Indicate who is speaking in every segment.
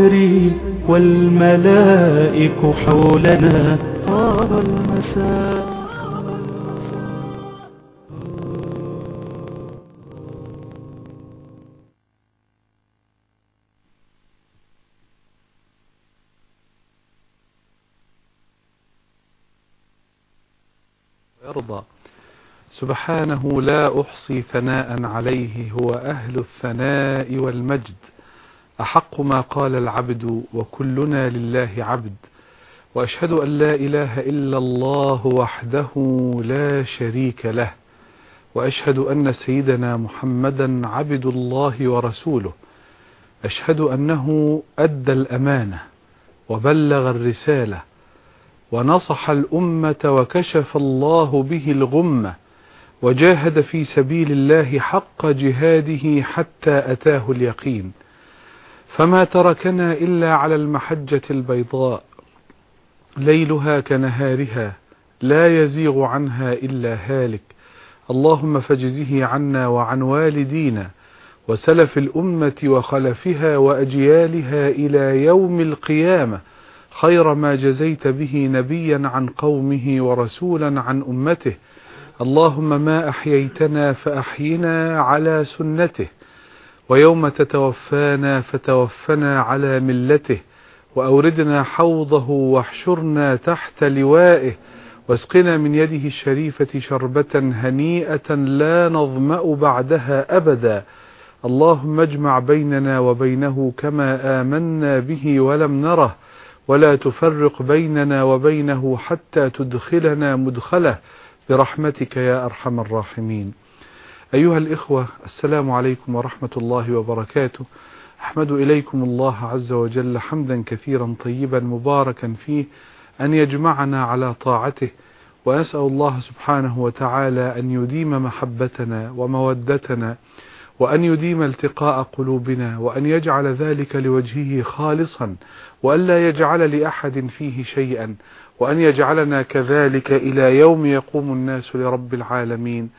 Speaker 1: يسري والملائك حولنا. طاب المساء.
Speaker 2: سبحانه لا أحصي ثناء عليه هو أهل الثناء والمجد. أحق ما قال العبد وكلنا لله عبد وأشهد أن لا إله إلا الله وحده لا شريك له وأشهد أن سيدنا محمدا عبد الله ورسوله أشهد أنه أدى الأمانة وبلغ الرسالة ونصح الأمة وكشف الله به الغمة وجاهد في سبيل الله حق جهاده حتى أتاه اليقين. فما تركنا إلا على المحجة البيضاء ليلها كنهارها لا يزيغ عنها إلا هالك. اللهم فاجزه عنا وعن والدينا وسلف الأمة وخلفها وأجيالها إلى يوم القيامة. خير ما جزيت به نبيا عن قومه ورسولا عن أمته. اللهم ما أحييتنا فأحينا على سنته. ويوم تتوفانا فتوفنا على ملته وأوردنا حوضه واحشرنا تحت لوائه واسقنا من يده الشريفة شربة هنيئة لا نظمأ بعدها أبدا. اللهم اجمع بيننا وبينه كما آمنا به ولم نره ولا تفرق بيننا وبينه حتى تدخلنا مدخله. برحمتك يا أرحم الراحمين. أيها الإخوة السلام عليكم ورحمة الله وبركاته. أحمد إليكم الله عز وجل حمدا كثيرا طيبا مباركا فيه أن يجمعنا على طاعته وأسأل الله سبحانه وتعالى أن يديم محبتنا ومودتنا وأن يديم التقاء قلوبنا وأن يجعل ذلك لوجهه خالصا وأن لا يجعل لأحد فيه شيئا وأن يجعلنا كذلك إلى يوم يقوم الناس لرب العالمين.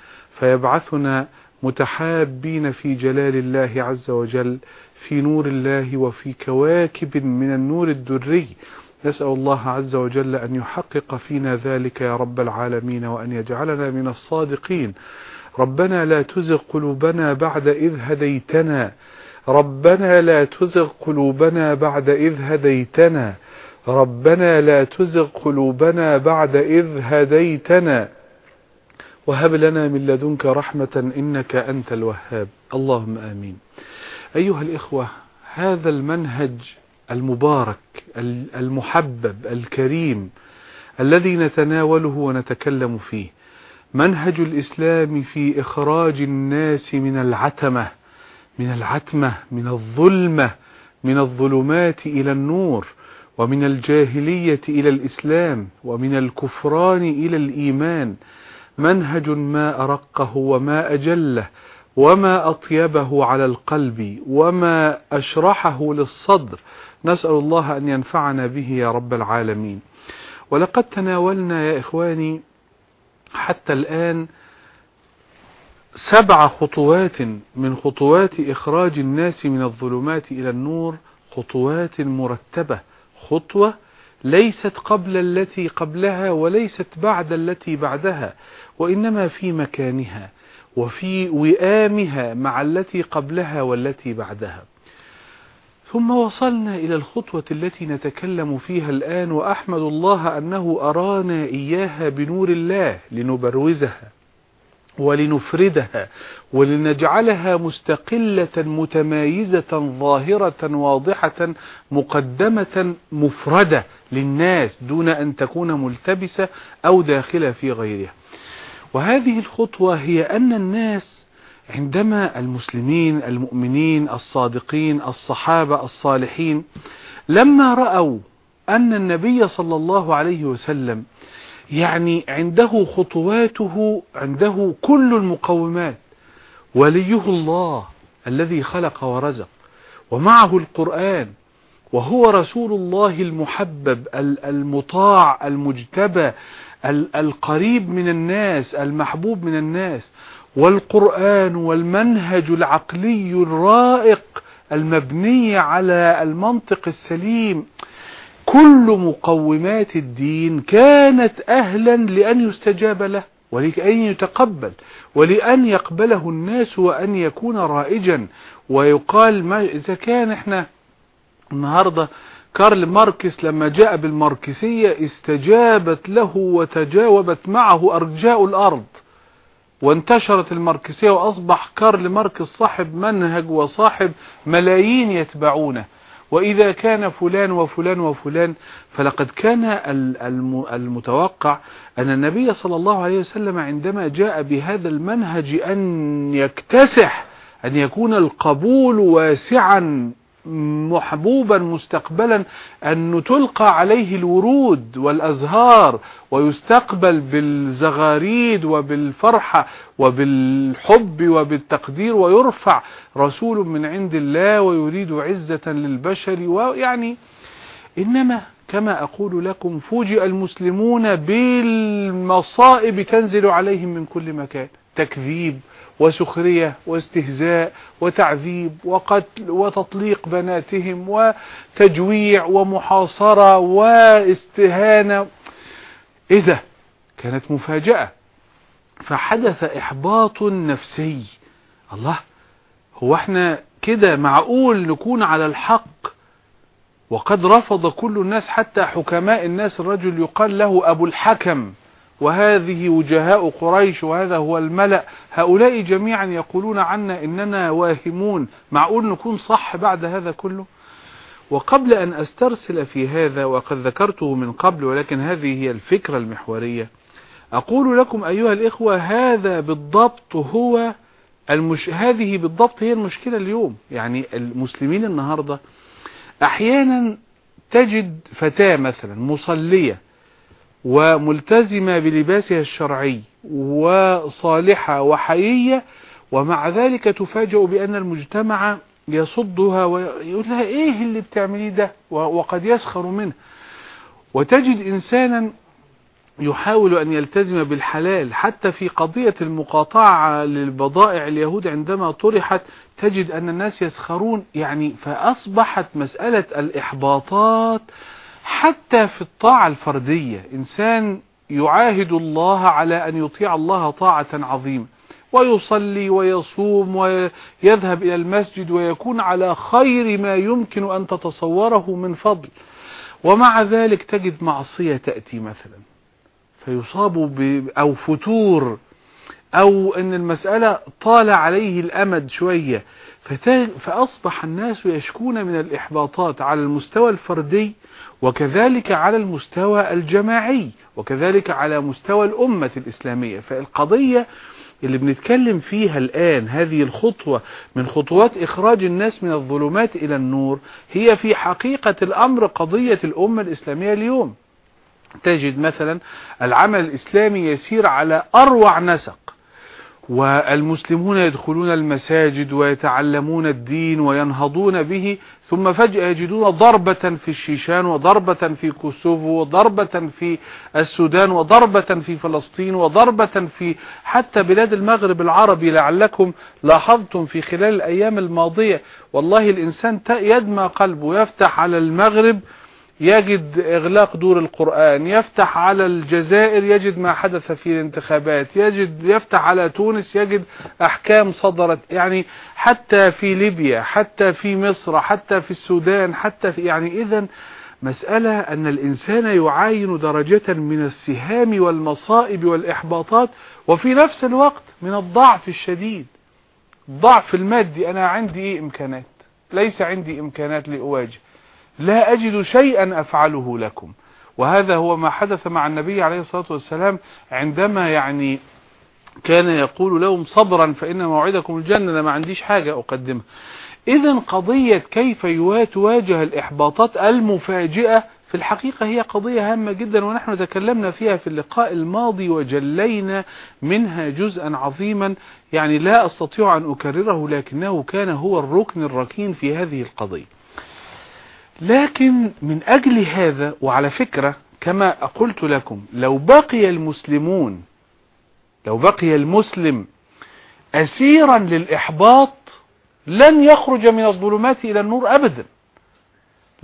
Speaker 2: فيبعثنا متحابين في جلال الله عز وجل في نور الله وفي كواكب من النور الدري. نسأل الله عز وجل أن يحقق فينا ذلك يا رب العالمين وأن يجعلنا من الصادقين. ربنا لا تزغ قلوبنا بعد إذ هديتنا. ربنا لا تزغ قلوبنا بعد إذ هديتنا. ربنا لا تزغ قلوبنا بعد إذ هديتنا. وهب لنا من لدنك رحمة إنك أنت الوهاب. اللهم آمين. أيها الإخوة هذا المنهج المبارك المحبب الكريم الذي نتناوله ونتكلم فيه منهج الإسلام في إخراج الناس من العتمة من العتمة من الظلمة من الظلمات إلى النور ومن الجاهلية إلى الإسلام ومن الكفران إلى الإيمان منهج ما أرقه وما أجله وما أطيبه على القلب وما أشرحه للصدر. نسأل الله أن ينفعنا به يا رب العالمين. ولقد تناولنا يا إخواني حتى الآن سبع خطوات من خطوات إخراج الناس من الظلمات إلى النور خطوات مرتبة خطوة ليست قبل التي قبلها وليست بعد التي بعدها وإنما في مكانها وفي وئامها مع التي قبلها والتي بعدها. ثم وصلنا إلى الخطوة التي نتكلم فيها الآن وأحمد الله أنه أرانا إياها بنور الله لنبروزها. ولنفردها ولنجعلها مستقلة متمايزة ظاهرة واضحة مقدمة مفردة للناس دون أن تكون ملتبسة أو داخلة في غيرها. وهذه الخطوة هي أن الناس عندما المسلمين المؤمنين الصادقين الصحابة الصالحين لما رأوا أن النبي صلى الله عليه وسلم يعني عنده خطواته عنده كل المقومات. وليه الله الذي خلق ورزق. ومعه القرآن. وهو رسول الله المحبب المطاع المجتبى القريب من الناس المحبوب من الناس. والقرآن والمنهج العقلي الرائق المبنية على المنطق السليم. كل مقومات الدين كانت أهلا لأن يستجاب له ولأن يتقبل ولأن يقبله الناس وأن يكون رائجا. ويقال ما إذا كان إحنا النهاردة كارل ماركس لما جاء بالماركسية استجابت له وتجاوبت معه أرجاء الأرض. وانتشرت الماركسية وأصبح كارل ماركس صاحب منهج وصاحب ملايين يتبعونه. وإذا كان فلان وفلان وفلان فلقد كان المتوقع أن النبي صلى الله عليه وسلم عندما جاء بهذا المنهج أن يكتسح أن يكون القبول واسعا. محبوبا مستقبلا أن تلقى عليه الورود والأزهار ويستقبل بالزغاريد وبالفرحة وبالحب وبالتقدير ويرفع رسول من عند الله ويريد عزة للبشر ويعني إنما كما أقول لكم فوجئ المسلمون بالمصائب تنزل عليهم من كل مكان. تكذيب وسخرية واستهزاء وتعذيب وقتل وتطليق بناتهم وتجويع ومحاصرة واستهانة. إذا كانت مفاجأة فحدث إحباط نفسي. الله هو إحنا كده معقول نكون على الحق؟ وقد رفض كل الناس حتى حكماء الناس. الرجل يقال له أبو الحكم. وهذه وجهاء قريش وهذا هو الملأ. هؤلاء جميعا يقولون عنا إننا واهمون. معقول نكون صح بعد هذا كله؟ وقبل أن أسترسل في هذا وقد ذكرته من قبل ولكن هذه هي الفكرة المحورية أقول لكم أيها الإخوة هذا بالضبط هو المش... هذه بالضبط هي المشكلة اليوم. يعني المسلمين النهاردة أحيانا تجد فتاة مثلا مصلية وملتزمة بلباسها الشرعي وصالحة وحيية ومع ذلك تفاجأ بأن المجتمع يصدها ويقول لها إيه اللي بتعمليه ده؟ وقد يسخر منه. وتجد إنسانا يحاول أن يلتزم بالحلال حتى في قضية المقاطعة للبضائع اليهود عندما طرحت تجد أن الناس يسخرون يعني فأصبحت مسألة الإحباطات حتى في الطاعة الفردية إنسان يعاهد الله على أن يطيع الله طاعة عظيمة ويصلي ويصوم ويذهب إلى المسجد ويكون على خير ما يمكن أن تتصوره من فضل. ومع ذلك تجد معصية تأتي مثلا فيصاب ب أو فتور أو أن المسألة طال عليه الأمد شوية فأصبح الناس يشكون من الإحباطات على المستوى الفردي وكذلك على المستوى الجماعي وكذلك على مستوى الأمة الإسلامية. فالقضية اللي بنتكلم فيها الآن هذه الخطوة من خطوات إخراج الناس من الظلمات إلى النور هي في حقيقة الأمر قضية الأمة الإسلامية اليوم. تجد مثلا العمل الإسلامي يسير على أروع نسق. والمسلمون يدخلون المساجد ويتعلمون الدين وينهضون به ثم فجأة يجدون ضربة في الشيشان وضربة في كوسوفو وضربة في السودان وضربة في فلسطين وضربة في حتى بلاد المغرب العربي. لعلكم لاحظتم في خلال الأيام الماضية والله الإنسان يدمى قلبه يفتح على المغرب يجد إغلاق دور القرآن يفتح على الجزائر يجد ما حدث في الانتخابات يجد يفتح على تونس يجد أحكام صدرت. يعني حتى في ليبيا حتى في مصر حتى في السودان حتى في يعني إذا مسألة أن الإنسان يعاين درجة من السهام والمصائب والإحباطات وفي نفس الوقت من الضعف الشديد. الضعف المادي أنا عندي إيه إمكانات ليس عندي إمكانات لأواجه. لا أجد شيئا أفعله لكم. وهذا هو ما حدث مع النبي عليه الصلاة والسلام عندما يعني كان يقول لهم صبرا فإن موعدكم الجنة أنا ما عنديش حاجة أقدمها. إذا قضية كيف تواجه الإحباطات المفاجئة في الحقيقة هي قضية هامة جدا ونحن تكلمنا فيها في اللقاء الماضي وجلينا منها جزءا عظيما. يعني لا أستطيع أن أكرره لكنه كان هو الركن الركين في هذه القضية. لكن من أجل هذا وعلى فكرة كما قلت لكم لو بقي المسلمون لو بقي المسلم أسيرا للإحباط لن يخرج من الظلمات إلى النور أبدا.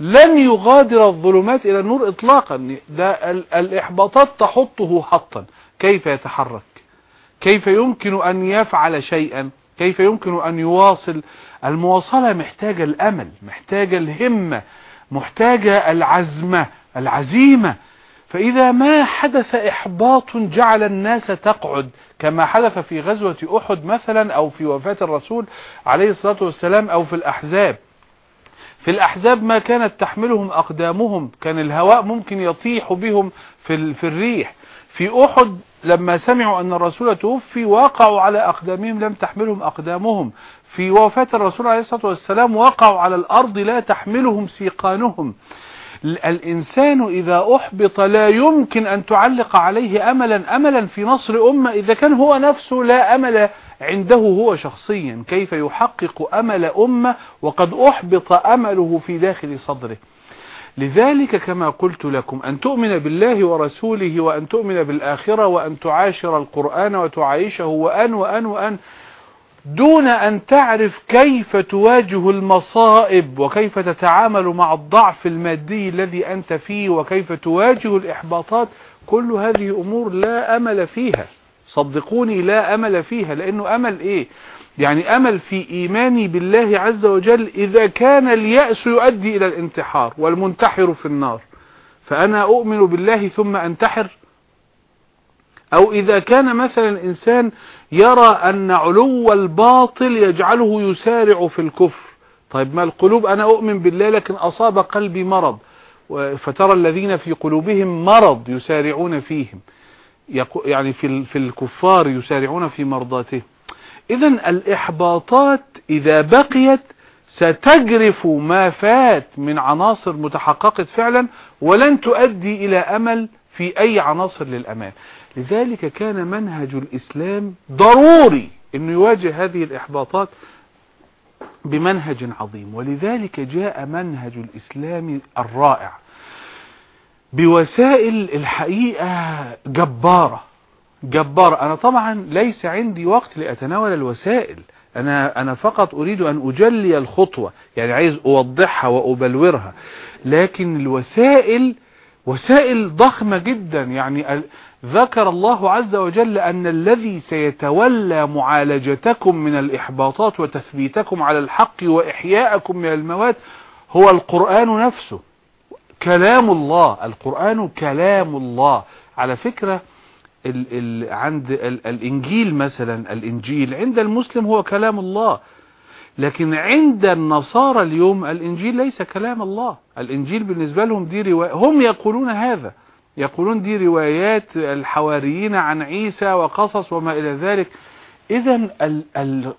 Speaker 2: لن يغادر الظلمات إلى النور إطلاقا. ده الإحباطات تحطه حطا. كيف يتحرك؟ كيف يمكن أن يفعل شيئا؟ كيف يمكن أن يواصل؟ المواصلة محتاجة الأمل محتاجة الهمة. محتاجة العزمة العزيمة. فإذا ما حدث إحباط جعل الناس تقعد كما حدث في غزوة أحد مثلا أو في وفاة الرسول عليه الصلاة والسلام أو في الأحزاب. في الأحزاب ما كانت تحملهم أقدامهم كان الهواء ممكن يطيح بهم في, في الريح. في أحد لما سمعوا أن الرسول توفي وقعوا على أقدامهم لم تحملهم أقدامهم. في وفاة الرسول عليه الصلاة والسلام وقعوا على الأرض لا تحملهم سيقانهم. الإنسان إذا أحبط لا يمكن أن تعلق عليه أملا أملا في نصر أمة إذا كان هو نفسه لا أمل عنده هو شخصيا. كيف يحقق أمل أمة وقد أحبط أمله في داخل صدره؟ لذلك كما قلت لكم أن تؤمن بالله ورسوله وأن تؤمن بالآخرة وأن تعاشر القرآن وتعايشه وأن وأن وأن. دون أن تعرف كيف تواجه المصائب وكيف تتعامل مع الضعف المادي الذي أنت فيه وكيف تواجه الإحباطات كل هذه أمور لا أمل فيها. صدقوني لا أمل فيها. لأنه أمل إيه؟ يعني أمل في إيماني بالله عز وجل إذا كان اليأس يؤدي إلى الانتحار والمنتحر في النار. فأنا أؤمن بالله ثم أنتحر أو إذا كان مثلا الإنسان يرى أن علو الباطل يجعله يسارع في الكفر. طيب ما القلوب؟ أنا أؤمن بالله لكن أصاب قلبي مرض. فترى الذين في قلوبهم مرض يسارعون فيهم. يعني في الكفار يسارعون في مرضاتهم إذا الإحباطات إذا بقيت ستجرف ما فات من عناصر متحققة فعلا ولن تؤدي إلى أمل في أي عناصر للأمان لذلك كان منهج الإسلام ضروري أنه يواجه هذه الإحباطات بمنهج عظيم. ولذلك جاء منهج الإسلام الرائع بوسائل الحقيقة جبارة. جبارة. أنا طبعا ليس عندي وقت لأتناول الوسائل. أنا, أنا فقط أريد أن أجلي الخطوة. يعني عايز أوضحها وأبلورها. لكن الوسائل وسائل ضخمة جدا. يعني ذكر الله عز وجل أن الذي سيتولى معالجتكم من الإحباطات وتثبيتكم على الحق وإحياءكم من الموات هو القرآن نفسه. كلام الله. القرآن كلام الله. على فكرة ال ال عند ال الإنجيل مثلا الإنجيل عند المسلم هو كلام الله. لكن عند النصارى اليوم الإنجيل ليس كلام الله. الإنجيل بالنسبة لهم دي رواية هم يقولون هذا. يقولون دي روايات الحواريين عن عيسى وقصص وما إلى ذلك. إذا ال ال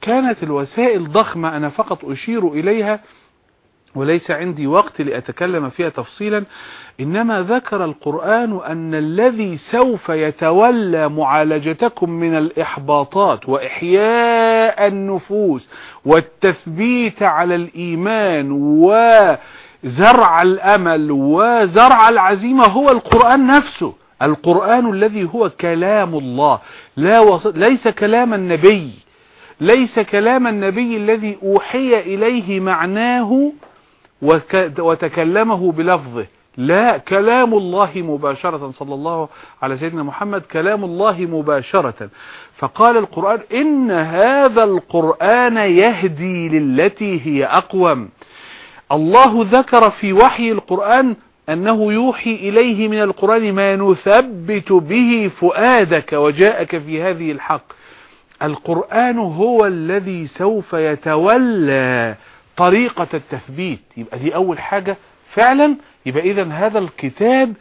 Speaker 2: كانت الوسائل ضخمة أنا فقط أشير إليها. وليس عندي وقت لأتكلم فيها تفصيلا إنما ذكر القرآن أن الذي سوف يتولى معالجتكم من الإحباطات وإحياء النفوس والتثبيت على الإيمان وزرع الأمل وزرع العزيمة هو القرآن نفسه. القرآن الذي هو كلام الله لا وص... ليس كلام النبي ليس كلام النبي الذي أوحي إليه معناه وتكلمه بلفظه. لا كلام الله مباشرة. صلى الله على سيدنا محمد كلام الله مباشرة. فقال القرآن إن هذا القرآن يهدي للتي هي أقوم. الله ذكر في وحي القرآن أنه يوحي إليه من القرآن ما نثبت به فؤادك وجاءك في هذه الحق. القرآن هو الذي سوف يتولى طريقة التثبيت. يبقى دي أول حاجة. فعلا يبقى إذا هذا الكتاب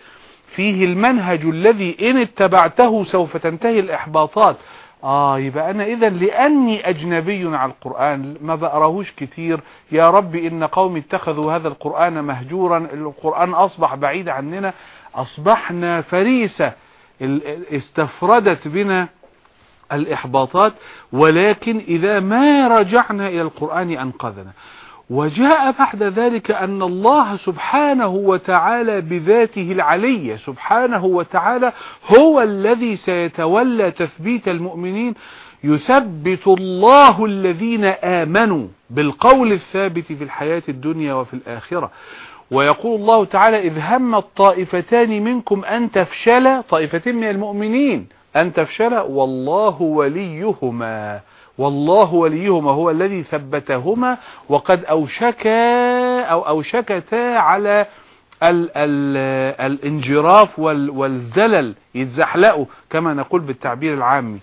Speaker 2: فيه المنهج الذي إن اتبعته سوف تنتهي الإحباطات. آه يبقى أنا إذا لأني أجنبي على القرآن ما بقرأهوش كتير. يا رب إن قومي اتخذوا هذا القرآن مهجورا. القرآن أصبح بعيد عننا. أصبحنا فريسة استفردت بنا الإحباطات. ولكن إذا ما رجعنا إلى القرآن أنقذنا. وجاء بعد ذلك أن الله سبحانه وتعالى بذاته العلية سبحانه وتعالى هو الذي سيتولى تثبيت المؤمنين. يثبت الله الذين آمنوا بالقول الثابت في الحياة الدنيا وفي الآخرة. ويقول الله تعالى إذ هم الطائفتان منكم أن تفشل طائفتين من المؤمنين أن تفشل والله وليهما. والله وليهما هو الذي ثبتهما وقد أوشكا أو أوشكتا على ال ال الانجراف وال والزلل يتزحلقوا كما نقول بالتعبير العامي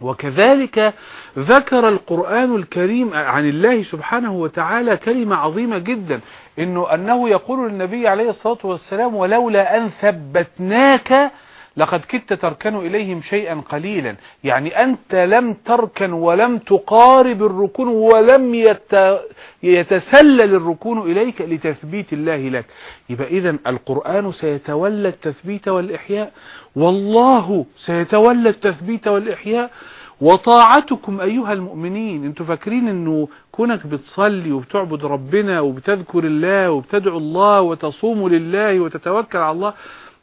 Speaker 2: وكذلك ذكر القرآن الكريم عن الله سبحانه وتعالى كلمة عظيمة جدا إنه أنه يقول للنبي عليه الصلاة والسلام ولولا أن ثبتناك لقد كدت تركن إليهم شيئا قليلا. يعني أنت لم تركن ولم تقارب الركون ولم يت... يتسلل الركون إليك لتثبيت الله لك. يبقى إذا القرآن سيتولى التثبيت والإحياء. والله سيتولى التثبيت والإحياء. وطاعتكم أيها المؤمنين. أنتوا فاكرين إنه كونك بتصلي وبتعبد ربنا وبتذكر الله وبتدعو الله وتصوم لله وتتوكل على الله.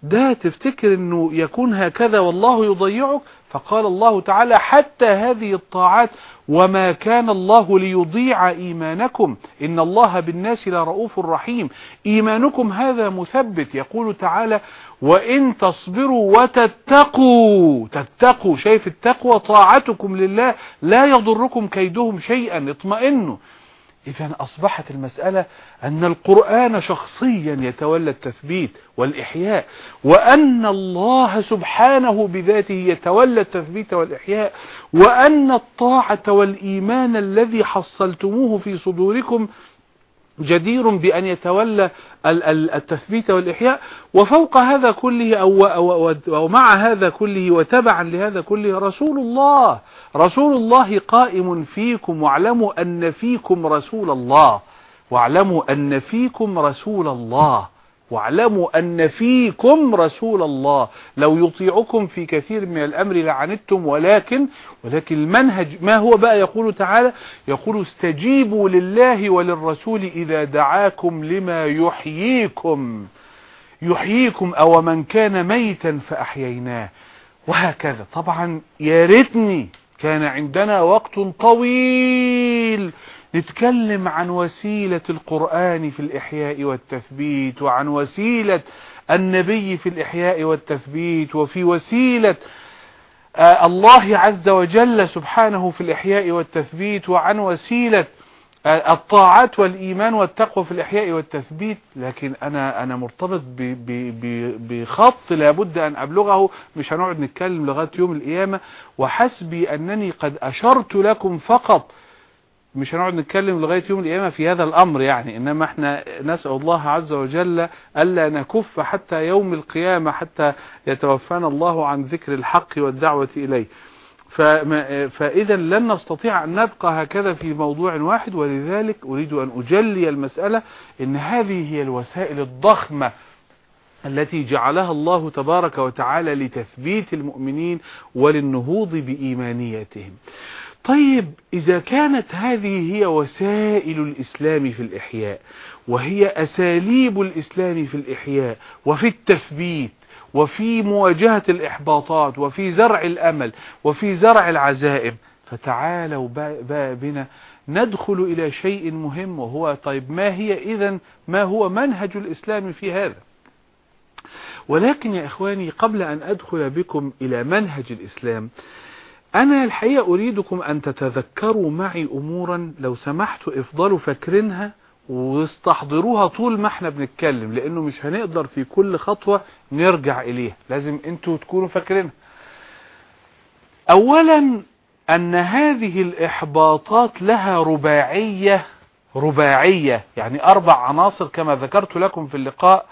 Speaker 2: ده تفتكر إنه يكون هكذا والله يضيعك؟ فقال الله تعالى حتى هذه الطاعات وما كان الله ليضيع إيمانكم. إن الله بالناس لرؤوف رحيم. إيمانكم هذا مثبت. يقول تعالى وإن تصبروا وتتقوا. تتقوا. شايف التقوى طاعتكم لله. لا يضركم كيدهم شيئا. اطمئنوا. إذا أصبحت المسألة أن القرآن شخصيا يتولى التثبيت والإحياء وأن الله سبحانه بذاته يتولى التثبيت والإحياء وأن الطاعة والإيمان الذي حصلتموه في صدوركم جدير بأن يتولى التثبيت والإحياء وفوق هذا كله أو, أو, أو مع هذا كله وتبعا لهذا كله رسول الله. رسول الله قائم فيكم واعلموا أن فيكم رسول الله. واعلموا أن فيكم رسول الله. واعلموا أن فيكم رسول الله. لو يطيعكم في كثير من الأمر لعنتم ولكن ولكن المنهج ما هو بقى يقول تعالى؟ يقول استجيبوا لله وللرسول إذا دعاكم لما يحييكم. يحييكم أو من كان ميتا فأحييناه. وهكذا. طبعا يا ريتني كان عندنا وقت طويل. نتكلم عن وسيلة القرآن في الإحياء والتثبيت وعن وسيلة النبي في الإحياء والتثبيت وفي وسيلة الله عز وجل سبحانه في الإحياء والتثبيت وعن وسيلة الطاعات والإيمان والتقوى في الإحياء والتثبيت. لكن أنا أنا مرتبط بخط لابد أن أبلغه. مش هنقعد نتكلم لغاية يوم القيامة. وحسبي أنني قد أشرت لكم فقط مش هنقعد نتكلم لغاية يوم القيامة في هذا الأمر يعني إنما إحنا نسأل الله عز وجل ألا نكف حتى يوم القيامة حتى يتوفانا الله عن ذكر الحق والدعوة إليه. فإذا لن نستطيع أن نبقى هكذا في موضوع واحد ولذلك أريد أن أجلي المسألة إن هذه هي الوسائل الضخمة التي جعلها الله تبارك وتعالى لتثبيت المؤمنين وللنهوض بإيمانيتهم. طيب إذا كانت هذه هي وسائل الإسلام في الإحياء وهي أساليب الإسلام في الإحياء وفي التثبيت وفي مواجهة الإحباطات وفي زرع الأمل وفي زرع العزائم فتعالوا بنا ندخل إلى شيء مهم وهو طيب ما هي إذا ما هو منهج الإسلام في هذا؟ ولكن يا إخواني قبل أن أدخل بكم إلى منهج الإسلام أنا الحقيقة أريدكم أن تتذكروا معي أمورا لو سمحتوا افضلوا فاكرينها واستحضروها طول ما إحنا بنتكلم لأنه مش هنقدر في كل خطوة نرجع إليها لازم أنتوا تكونوا فاكرينها. أولا أن هذه الإحباطات لها رباعية رباعية يعني أربع عناصر كما ذكرت لكم في اللقاء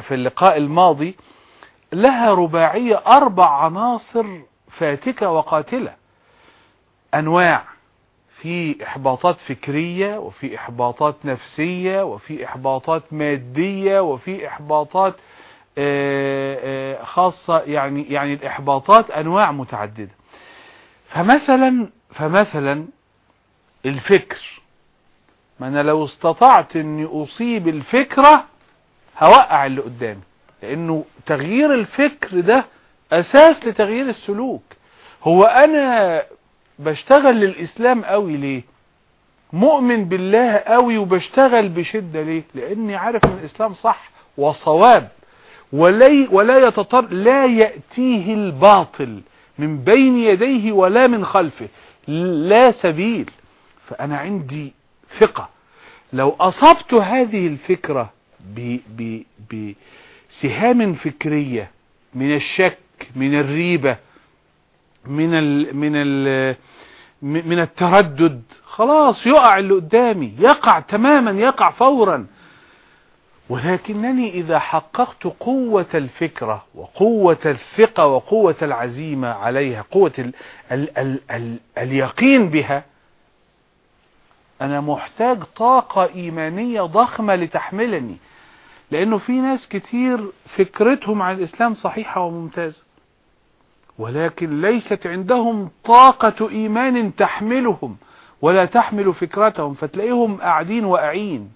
Speaker 2: في اللقاء الماضي لها رباعية أربع عناصر فاتكة وقاتلة. أنواع. في إحباطات فكرية وفي إحباطات نفسية وفي إحباطات مادية وفي إحباطات خاصة يعني يعني الإحباطات أنواع متعددة. فمثلا فمثلا الفكر. ما أنا لو استطعت أني أصيب الفكرة هوقع اللي قدامي لأنه تغيير الفكر ده أساس لتغيير السلوك. هو أنا بشتغل للإسلام قوي ليه؟ مؤمن بالله قوي وبشتغل بشدة ليه؟ لأني عارف إن الإسلام صح وصواب. ولا ولا يتطر لا يأتيه الباطل من بين يديه ولا من خلفه. لا سبيل. فأنا عندي ثقة. لو أصبت هذه الفكرة بسهام فكرية من الشك من الريبة من ال من ال من التردد. خلاص يقع اللي قدامي يقع تماما يقع فورا. ولكنني إذا حققت قوة الفكرة وقوة الثقة وقوة العزيمة عليها قوة ال ال ال ال اليقين بها أنا محتاج طاقة إيمانية ضخمة لتحملني. لأنه في ناس كتير فكرتهم عن الإسلام صحيحة وممتازة. ولكن ليست عندهم طاقة إيمان تحملهم ولا تحمل فكرتهم فتلاقيهم قاعدين واقعين.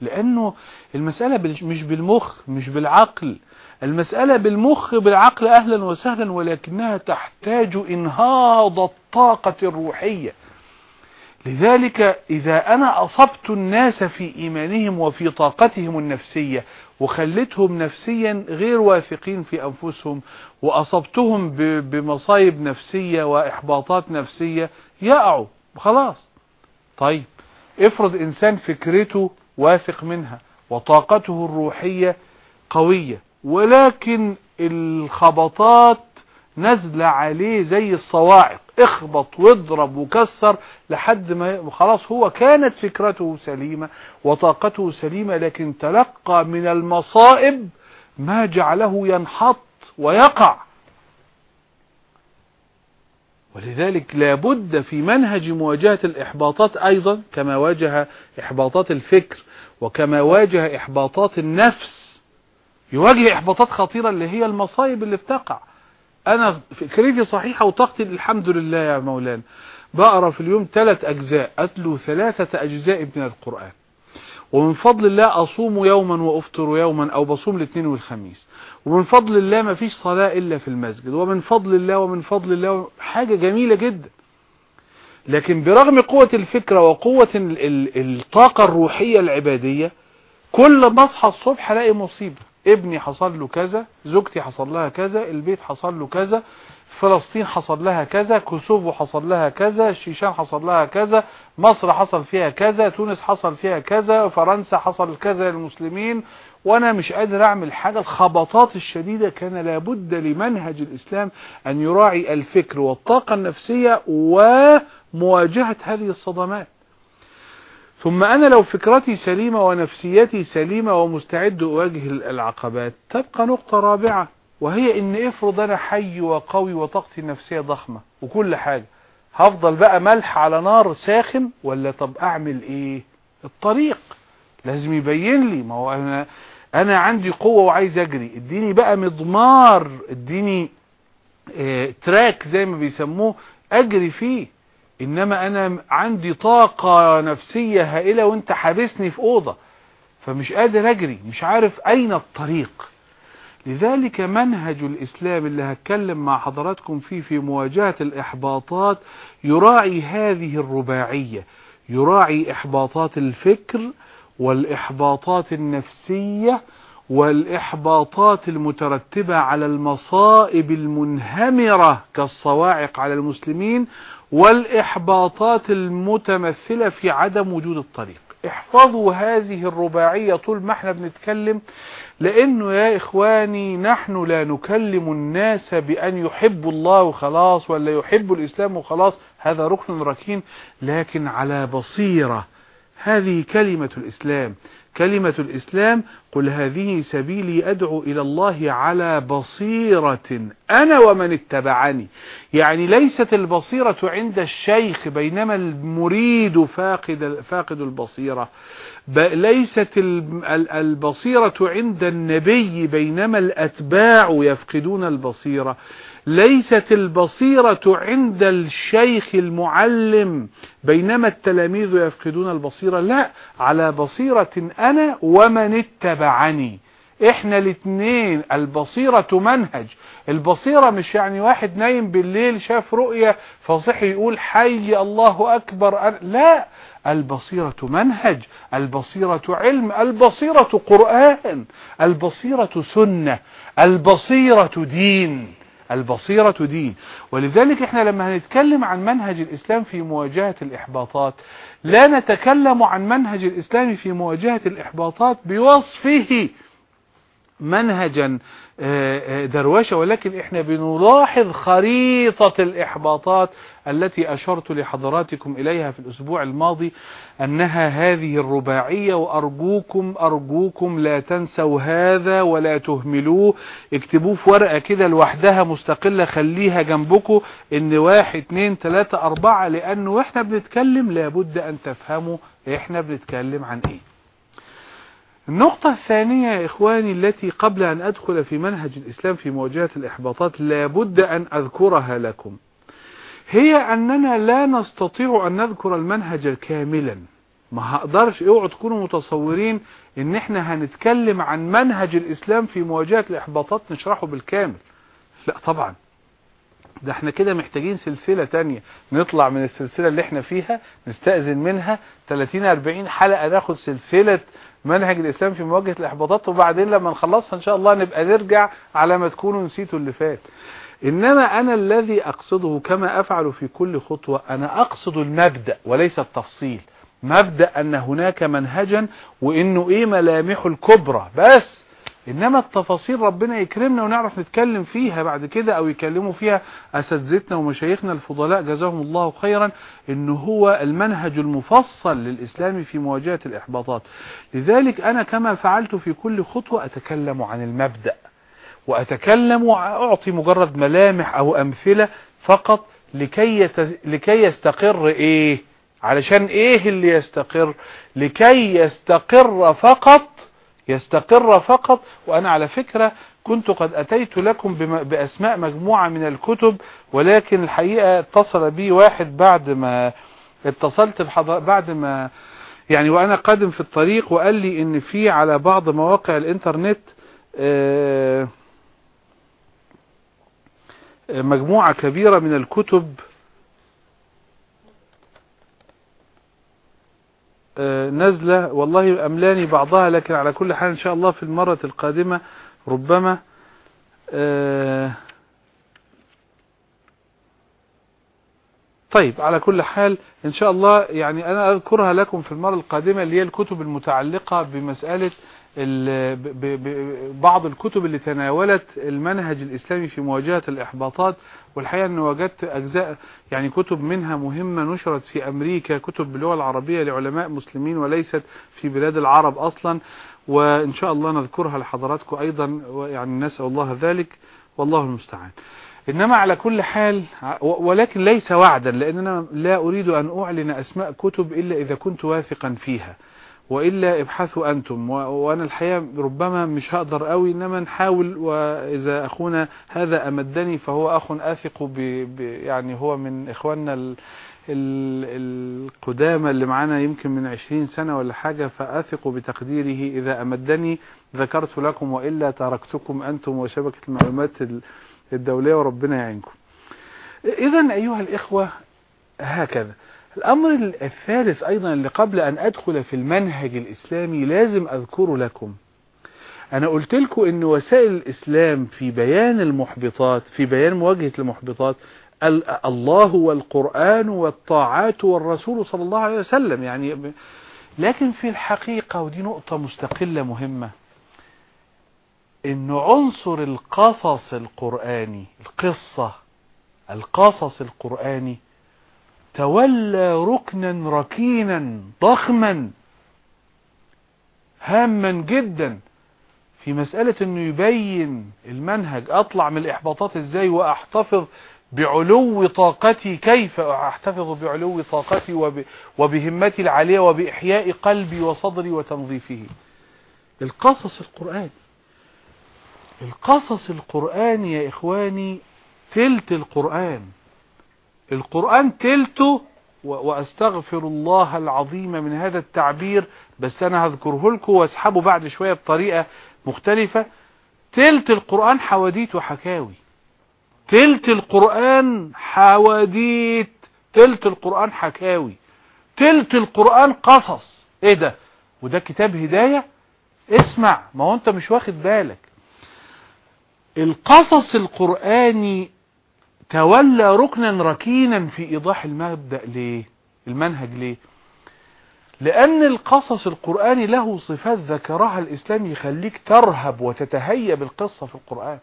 Speaker 2: لأنه المسألة مش بالمخ مش بالعقل. المسألة بالمخ بالعقل أهلا وسهلا ولكنها تحتاج إنهاض الطاقة الروحية. لذلك إذا أنا أصبت الناس في إيمانهم وفي طاقتهم النفسية وخلتهم نفسيا غير واثقين في أنفسهم وأصبتهم بمصايب نفسية وإحباطات نفسية يقعوا خلاص. طيب افرض إنسان فكرته واثق منها وطاقته الروحية قوية ولكن الخبطات نزل عليه زي الصواعق اخبط واضرب وكسر لحد ما خلاص هو كانت فكرته سليمة وطاقته سليمة لكن تلقى من المصائب ما جعله ينحط ويقع. ولذلك لابد في منهج مواجهة الإحباطات أيضا كما واجه إحباطات الفكر وكما واجه إحباطات النفس يواجه إحباطات خطيرة اللي هي المصايب اللي بتقع. أنا فكرتي صحيحة وطاقتي الحمد لله يا مولانا. بقرأ في اليوم ثلاث أجزاء أتلو ثلاثة أجزاء من القرآن. ومن فضل الله أصوم يوما وأفطر يوما أو بصوم الاثنين والخميس. ومن فضل الله ما فيش صلاة إلا في المسجد. ومن فضل الله ومن فضل الله حاجة جميلة جدا. لكن برغم قوة الفكرة وقوة الطاقة الروحية العبادية كل ما أصحى الصبح ألاقي مصيبة. ابني حصل له كذا زوجتي حصل لها كذا البيت حصل له كذا فلسطين حصل لها كذا كوسوفو حصل لها كذا الشيشان حصل لها كذا مصر حصل فيها كذا تونس حصل فيها كذا فرنسا حصل كذا للمسلمين. وأنا مش قادر أعمل حاجة الخبطات الشديدة كان لابد لمنهج الإسلام أن يراعي الفكر والطاقة النفسية ومواجهة هذه الصدمات. ثم أنا لو فكرتي سليمة ونفسيتي سليمة ومستعد أواجه العقبات تبقى نقطة رابعة وهي إن افرض أنا حي وقوي وطاقتي النفسية ضخمة وكل حاجة هفضل بقى ملح على نار ساخن ولا طب أعمل إيه؟ الطريق لازم يبين لي ما هو أنا أنا عندي قوة وعايز أجري اديني بقى مضمار اديني آه تراك زي ما بيسموه أجري فيه. إنما أنا عندي طاقة نفسية هائلة وأنت حابسني في أوضة. فمش قادر أجري مش عارف أين الطريق. لذلك منهج الإسلام اللي هتكلم مع حضراتكم فيه في مواجهة الإحباطات يراعي هذه الرباعية. يراعي إحباطات الفكر والإحباطات النفسية والإحباطات المترتبة على المصائب المنهمرة كالصواعق على المسلمين والإحباطات المتمثلة في عدم وجود الطريق. احفظوا هذه الرباعية طول ما إحنا بنتكلم لأنه يا إخواني نحن لا نكلم الناس بأن يحبوا الله وخلاص ولا يحبوا الإسلام وخلاص هذا ركن ركين لكن على بصيرة. هذه كلمة الإسلام. كلمة الإسلام قل هذه سبيلي أدعو إلى الله على بصيرة أنا ومن اتبعني. يعني ليست البصيرة عند الشيخ بينما المريد فاقد, فاقد البصيرة. ليست البصيرة عند النبي بينما الأتباع يفقدون البصيرة. ليست البصيرة عند الشيخ المعلم بينما التلاميذ يفقدون البصيرة. لا على بصيرة أنا ومن اتبعني. إحنا الاتنين البصيرة منهج. البصيرة مش يعني واحد نايم بالليل شاف رؤية فصحي يقول حي الله أكبر. لا البصيرة منهج البصيرة علم البصيرة قرآن البصيرة سنة البصيرة دين. البصيرة دين. ولذلك إحنا لما هنتكلم عن منهج الإسلام في مواجهة الإحباطات لا نتكلم عن منهج الإسلام في مواجهة الإحباطات بوصفه منهجا. دروشة ولكن إحنا بنلاحظ خريطة الإحباطات التي أشرت لحضراتكم إليها في الأسبوع الماضي أنها هذه الرباعية وأرجوكم أرجوكم لا تنسوا هذا ولا تهملوه. اكتبوه في ورقة كده لوحدها مستقلة خليها جنبكم. إن واحد اتنين تلاتة أربعة لأنه إحنا بنتكلم لابد أن تفهموا إحنا بنتكلم عن إيه. النقطة الثانية يا إخواني التي قبل أن أدخل في منهج الإسلام في مواجهة الإحباطات لابد أن أذكرها لكم. هي أننا لا نستطيع أن نذكر المنهج كاملا. ما هقدرش اوعوا تكونوا متصورين إن إحنا هنتكلم عن منهج الإسلام في مواجهة الإحباطات نشرحه بالكامل. لا طبعا. ده إحنا كده محتاجين سلسلة تانية. نطلع من السلسلة اللي إحنا فيها نستأذن منها. 30-40 حلقة ناخد سلسلة منهج الإسلام في مواجهة الإحباطات وبعدين لما نخلصها إن شاء الله نبقى نرجع على ما تكونوا نسيتوا اللي فات. إنما أنا الذي أقصده كما أفعل في كل خطوة أنا أقصد المبدأ وليس التفصيل. مبدأ أن هناك منهجا وإنه إيه ملامحه الكبرى. بس! إنما التفاصيل ربنا يكرمنا ونعرف نتكلم فيها بعد كده أو يكلموا فيها أساتذتنا ومشايخنا الفضلاء. جزاهم الله خيرا. إن هو المنهج المفصل للإسلام في مواجهة الإحباطات. لذلك أنا كما فعلت في كل خطوة أتكلم عن المبدأ. وأتكلم واعطي مجرد ملامح أو أمثلة فقط لكي, يتز... لكي يستقر إيه؟ علشان إيه اللي يستقر؟ لكي يستقر فقط يستقر فقط وأنا على فكرة كنت قد أتيت لكم بأسماء مجموعة من الكتب ولكن الحقيقة اتصل بي واحد بعد ما اتصلت بعد ما يعني وأنا قادم في الطريق وقال لي إن في على بعض مواقع الإنترنت آه، مجموعة كبيرة من الكتب آه، نزلة والله أملاني بعضها لكن على كل حال إن شاء الله في المرة القادمة ربما آه، طيب على كل حال إن شاء الله يعني أنا أذكرها لكم في المرة القادمة اللي هي الكتب المتعلقة بمسألة بعض الكتب اللي تناولت المنهج الإسلامي في مواجهة الإحباطات والحقيقة أن وجدت أجزاء يعني كتب منها مهمة نشرت في أمريكا كتب باللغة العربية لعلماء مسلمين وليست في بلاد العرب أصلا. وإن شاء الله نذكرها لحضراتكم أيضا يعني نسأل الله ذلك والله المستعان. إنما على كل حال ولكن ليس وعدا لأننا لا أريد أن أعلن أسماء كتب إلا إذا كنت واثقا فيها. وإلا ابحثوا أنتم. وأنا الحقيقة ربما مش هقدر قوي إنما نحاول وإذا أخونا هذا أمدني فهو أخ آثق ب... ب... يعني هو من إخواننا ال... القدامى اللي معانا يمكن من عشرين سنة ولا حاجة فأثق بتقديره إذا أمدني. ذكرت لكم وإلا تركتكم أنتم وشبكة المعلومات الدولية وربنا يعينكم. إذا أيها الإخوة هكذا. الأمر الثالث أيضا اللي قبل أن أدخل في المنهج الإسلامي لازم أذكره لكم. أنا قلت لكم أن وسائل الإسلام في بيان المحبطات في بيان مواجهة المحبطات الله والقرآن والطاعات والرسول صلى الله عليه وسلم يعني لكن في الحقيقة ودي نقطة مستقلة مهمة. إن عنصر القصص القرآني القصة القصص القرآني تولى ركنا ركينا ضخما هاما جدا في مسألة إنه يبين المنهج أطلع من الإحباطات إزاي وأحتفظ بعلو طاقتي كيف أحتفظ بعلو طاقتي وب... وبهمتي العالية وبإحياء قلبي وصدري وتنظيفه. القصص القرآني القصص القرآني يا إخواني تلت القرآن. القرآن تلته وأستغفر الله العظيم من هذا التعبير بس أنا هذكره لكم وأسحبه بعد شوية بطريقة مختلفة. تلت القرآن حواديت وحكاوي. تلت القرآن حواديت تلت القرآن حكاوي. تلت القرآن قصص. إيه ده؟ وده كتاب هداية؟ اسمع ما هو أنت مش واخد بالك. القصص القرآني تولى ركنا ركينا في إيضاح المبدأ ليه؟ المنهج ليه؟ لأن القصص القرآني له صفات ذكرها الإسلام يخليك ترهب وتتهيأ بالقصة في القرآن.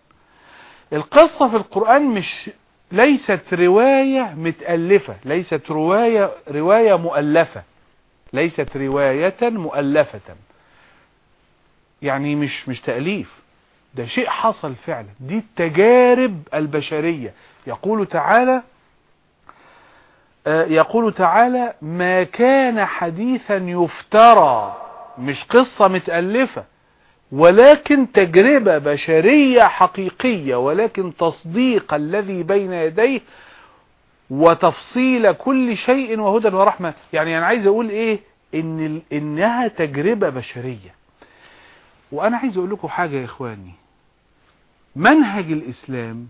Speaker 2: القصة في القرآن مش ليست رواية متألفة ليست رواية رواية مؤلفة. ليست رواية مؤلفة. يعني مش مش تأليف. ده شيء حصل فعلا. دي التجارب البشرية. يقول تعالى يقول تعالى ما كان حديثا يفترى مش قصة متألفة ولكن تجربة بشرية حقيقية ولكن تصديق الذي بين يديه وتفصيل كل شيء وهدى ورحمة. يعني أنا عايز أقول إيه؟ إن إنها تجربة بشرية. وأنا عايز أقول لكم حاجة يا إخواني. منهج الإسلام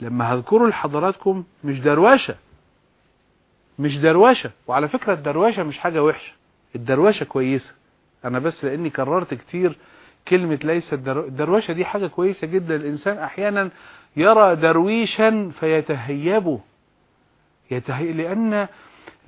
Speaker 2: لما هذكره لحضراتكم مش درواشة. مش درواشة. وعلى فكرة الدرواشة مش حاجة وحشة. الدرواشة كويسة. أنا بس لأني كررت كتير كلمة ليس الدرواشة دي حاجة كويسة جدا. الإنسان أحيانا يرى درويشا فيتهيبه يتهي... لأن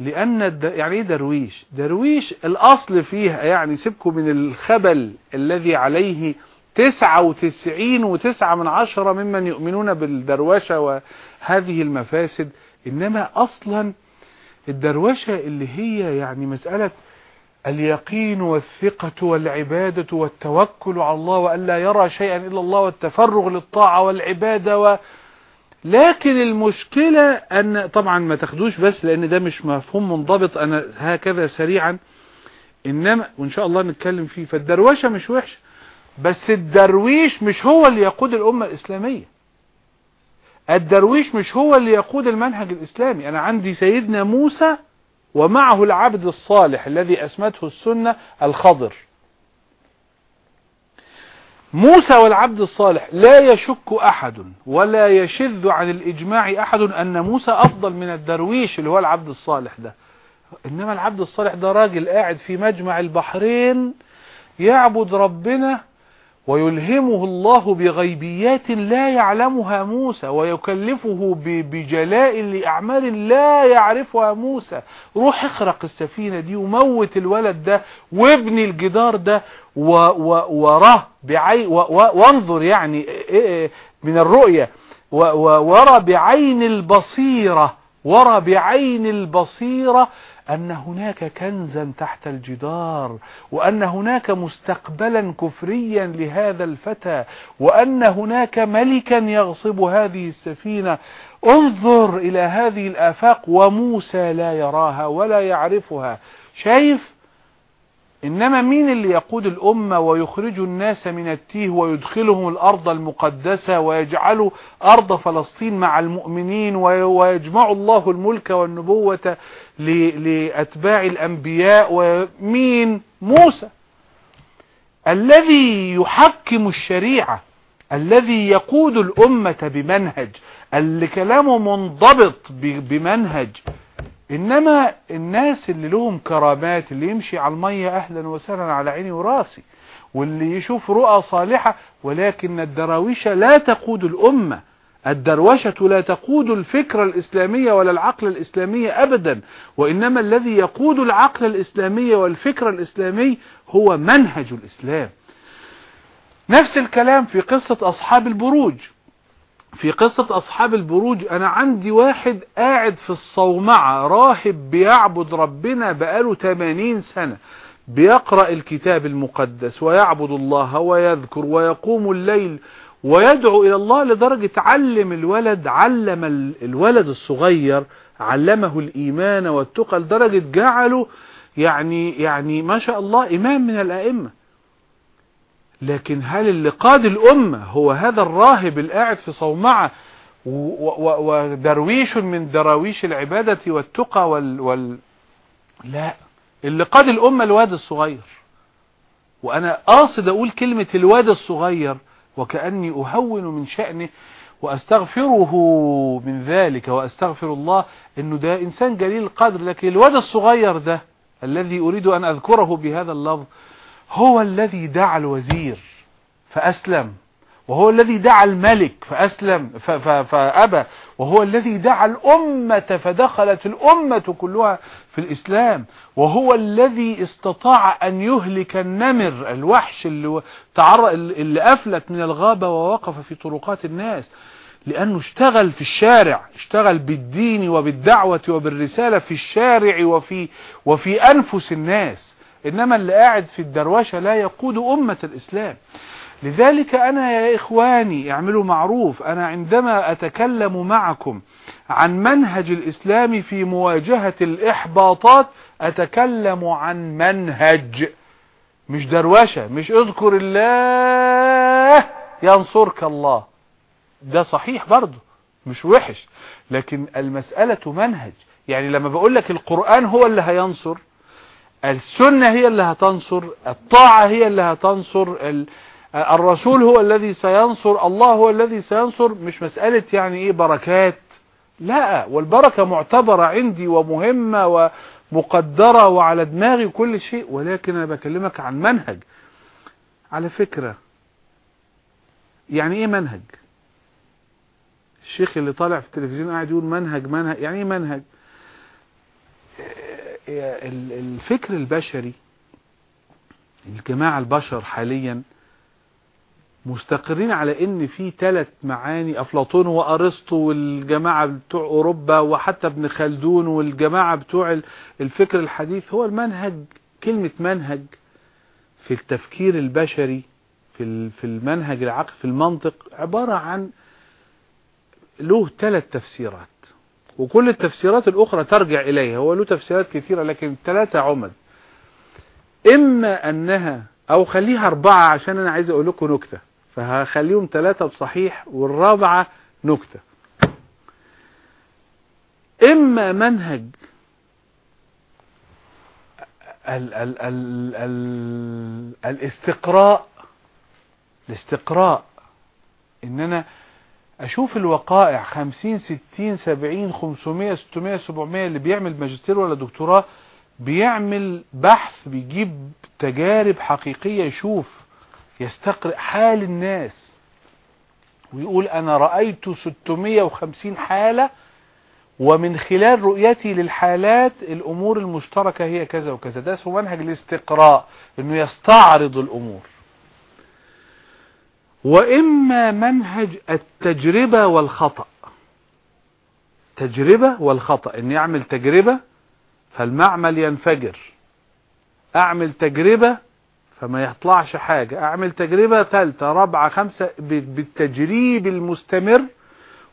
Speaker 2: لأن الد... يعني إيه درويش؟ درويش الأصل فيها يعني سيبكم من الخبل الذي عليه تسعة وتسعين وتسعة من عشرة ممن يؤمنون بالدروشة وهذه المفاسد. إنما أصلا الدروشة اللي هي يعني مسألة اليقين والثقة والعبادة والتوكل على الله وأن لا يرى شيئا إلا الله والتفرغ للطاعة والعبادة و... لكن المشكلة أن طبعا ما تاخدوش بس لأن ده مش مفهوم منضبط أنا هكذا سريعا. إنما وإن شاء الله نتكلم فيه. فالدروشة مش وحش بس الدرويش مش هو اللي يقود الأمة الإسلامية. الدرويش مش هو اللي يقود المنهج الإسلامي. أنا عندي سيدنا موسى ومعه العبد الصالح الذي أسمته السنة الخضر. موسى والعبد الصالح لا يشك أحد ولا يشذ عن الإجماع أحد أن موسى أفضل من الدرويش اللي هو العبد الصالح ده. إنما العبد الصالح ده راجل قاعد في مجمع البحرين يعبد ربنا ويلهمه الله بغيبيات لا يعلمها موسى ويكلفه بجلاء لأعمال لا يعرفها موسى. روح اخرق السفينة دي وموت الولد ده وابني الجدار ده وراه بعين وانظر يعني من الرؤية. ورى بعين البصيرة ورى بعين البصيرة أن هناك كنزا تحت الجدار وأن هناك مستقبلا كفريا لهذا الفتى وأن هناك ملكا يغصب هذه السفينة. انظر إلى هذه الآفاق وموسى لا يراها ولا يعرفها. شايف؟ إنما مين اللي يقود الأمة ويخرج الناس من التيه ويدخلهم الأرض المقدسة ويجعل أرض فلسطين مع المؤمنين ويجمع الله الملك والنبوة لأتباع الأنبياء؟ ومين؟ موسى. الذي يحكم الشريعة الذي يقود الأمة بمنهج اللي كلامه منضبط بمنهج. إنما الناس اللي لهم كرامات اللي يمشي على المية أهلا وسهلا على عيني وراسي واللي يشوف رؤى صالحة ولكن الدراويش لا تقود الأمة. الدروشة لا تقود الفكرة الإسلامية ولا العقل الإسلامي أبدا. وإنما الذي يقود العقل الإسلامي والفكر الإسلامي هو منهج الإسلام. نفس الكلام في قصة أصحاب البروج. في قصة أصحاب البروج أنا عندي واحد قاعد في الصومعة راهب بيعبد ربنا بقاله 80 سنة بيقرأ الكتاب المقدس ويعبد الله ويذكر ويقوم الليل ويدعو إلى الله لدرجة علم الولد علم الولد الصغير علمه الإيمان والتقى لدرجة جعله يعني يعني ما شاء الله إمام من الأئمة. لكن هل اللي قاد الأمة هو هذا الراهب القاعد في صومعة ودرويش من دراويش العبادة والتقى وال, وال... لا. اللي قاد الأمة الواد الصغير. وأنا قاصد أقول كلمة الواد الصغير وكأني أهون من شأنه وأستغفره من ذلك وأستغفر الله أنه ده إنسان جليل القدر لكن الواد الصغير ده الذي أريد أن أذكره بهذا اللفظ هو الذي دعا الوزير فأسلم. وهو الذي دعا الملك فأسلم فأبى. وهو الذي دعا الأمة فدخلت الأمة كلها في الإسلام. وهو الذي استطاع أن يهلك النمر الوحش اللي. اللي أفلت من الغابة ووقف في طرقات الناس. لأنه اشتغل في الشارع اشتغل بالدين وبالدعوة وبالرسالة في الشارع وفي, وفي أنفس الناس. إنما اللي قاعد في الدروشة لا يقود أمة الإسلام. لذلك أنا يا إخواني اعملوا معروف أنا عندما أتكلم معكم عن منهج الإسلام في مواجهة الإحباطات أتكلم عن منهج. مش دروشة مش اذكر الله ينصرك الله. ده صحيح برضه مش وحش. لكن المسألة منهج. يعني لما بقول لك القرآن هو اللي هينصر السنة هي اللي هتنصر الطاعة هي اللي هتنصر الرسول هو الذي سينصر الله هو الذي سينصر مش مسألة يعني إيه بركات. لا والبركة معتبرة عندي ومهمة ومقدرة وعلى دماغي كل شيء ولكن أنا بكلمك عن منهج. على فكرة يعني إيه منهج؟ الشيخ اللي طالع في التلفزيون قاعد يقول منهج منهج يعني إيه منهج؟ الفكر البشري الجماعة البشر حاليا مستقرين على إن في ثلاث معاني أفلاطون وأرسطو والجماعة بتوع أوروبا وحتى ابن خلدون والجماعة بتوع الفكر الحديث هو المنهج كلمة منهج في التفكير البشري في في المنهج العقل في المنطق عبارة عن له ثلاث تفسيرات. وكل التفسيرات الأخرى ترجع إليها هو له تفسيرات كثيرة لكن ثلاثة عمد إما أنها أو خليها أربعة عشان أنا عايز أقول لكم نكتة. فهخليهم ثلاثة بصحيح والرابعة نكتة. إما منهج ال ال ال ال الاستقراء الاستقراء. إن أنا أشوف الوقائع 50 60 70 500 600 700 اللي بيعمل ماجستير ولا دكتوراه بيعمل بحث بيجيب تجارب حقيقية يشوف يستقرئ حال الناس. ويقول أنا رأيت 650 حالة ومن خلال رؤيتي للحالات الأمور المشتركة هي كذا وكذا. ده اسمه منهج الاستقراء إنه يستعرض الأمور. وإما منهج التجربة والخطأ. تجربة والخطأ. إني أعمل تجربة فالمعمل ينفجر. أعمل تجربة فما يطلعش حاجة. أعمل تجربة ثالثة رابعة خمسة بالتجريب المستمر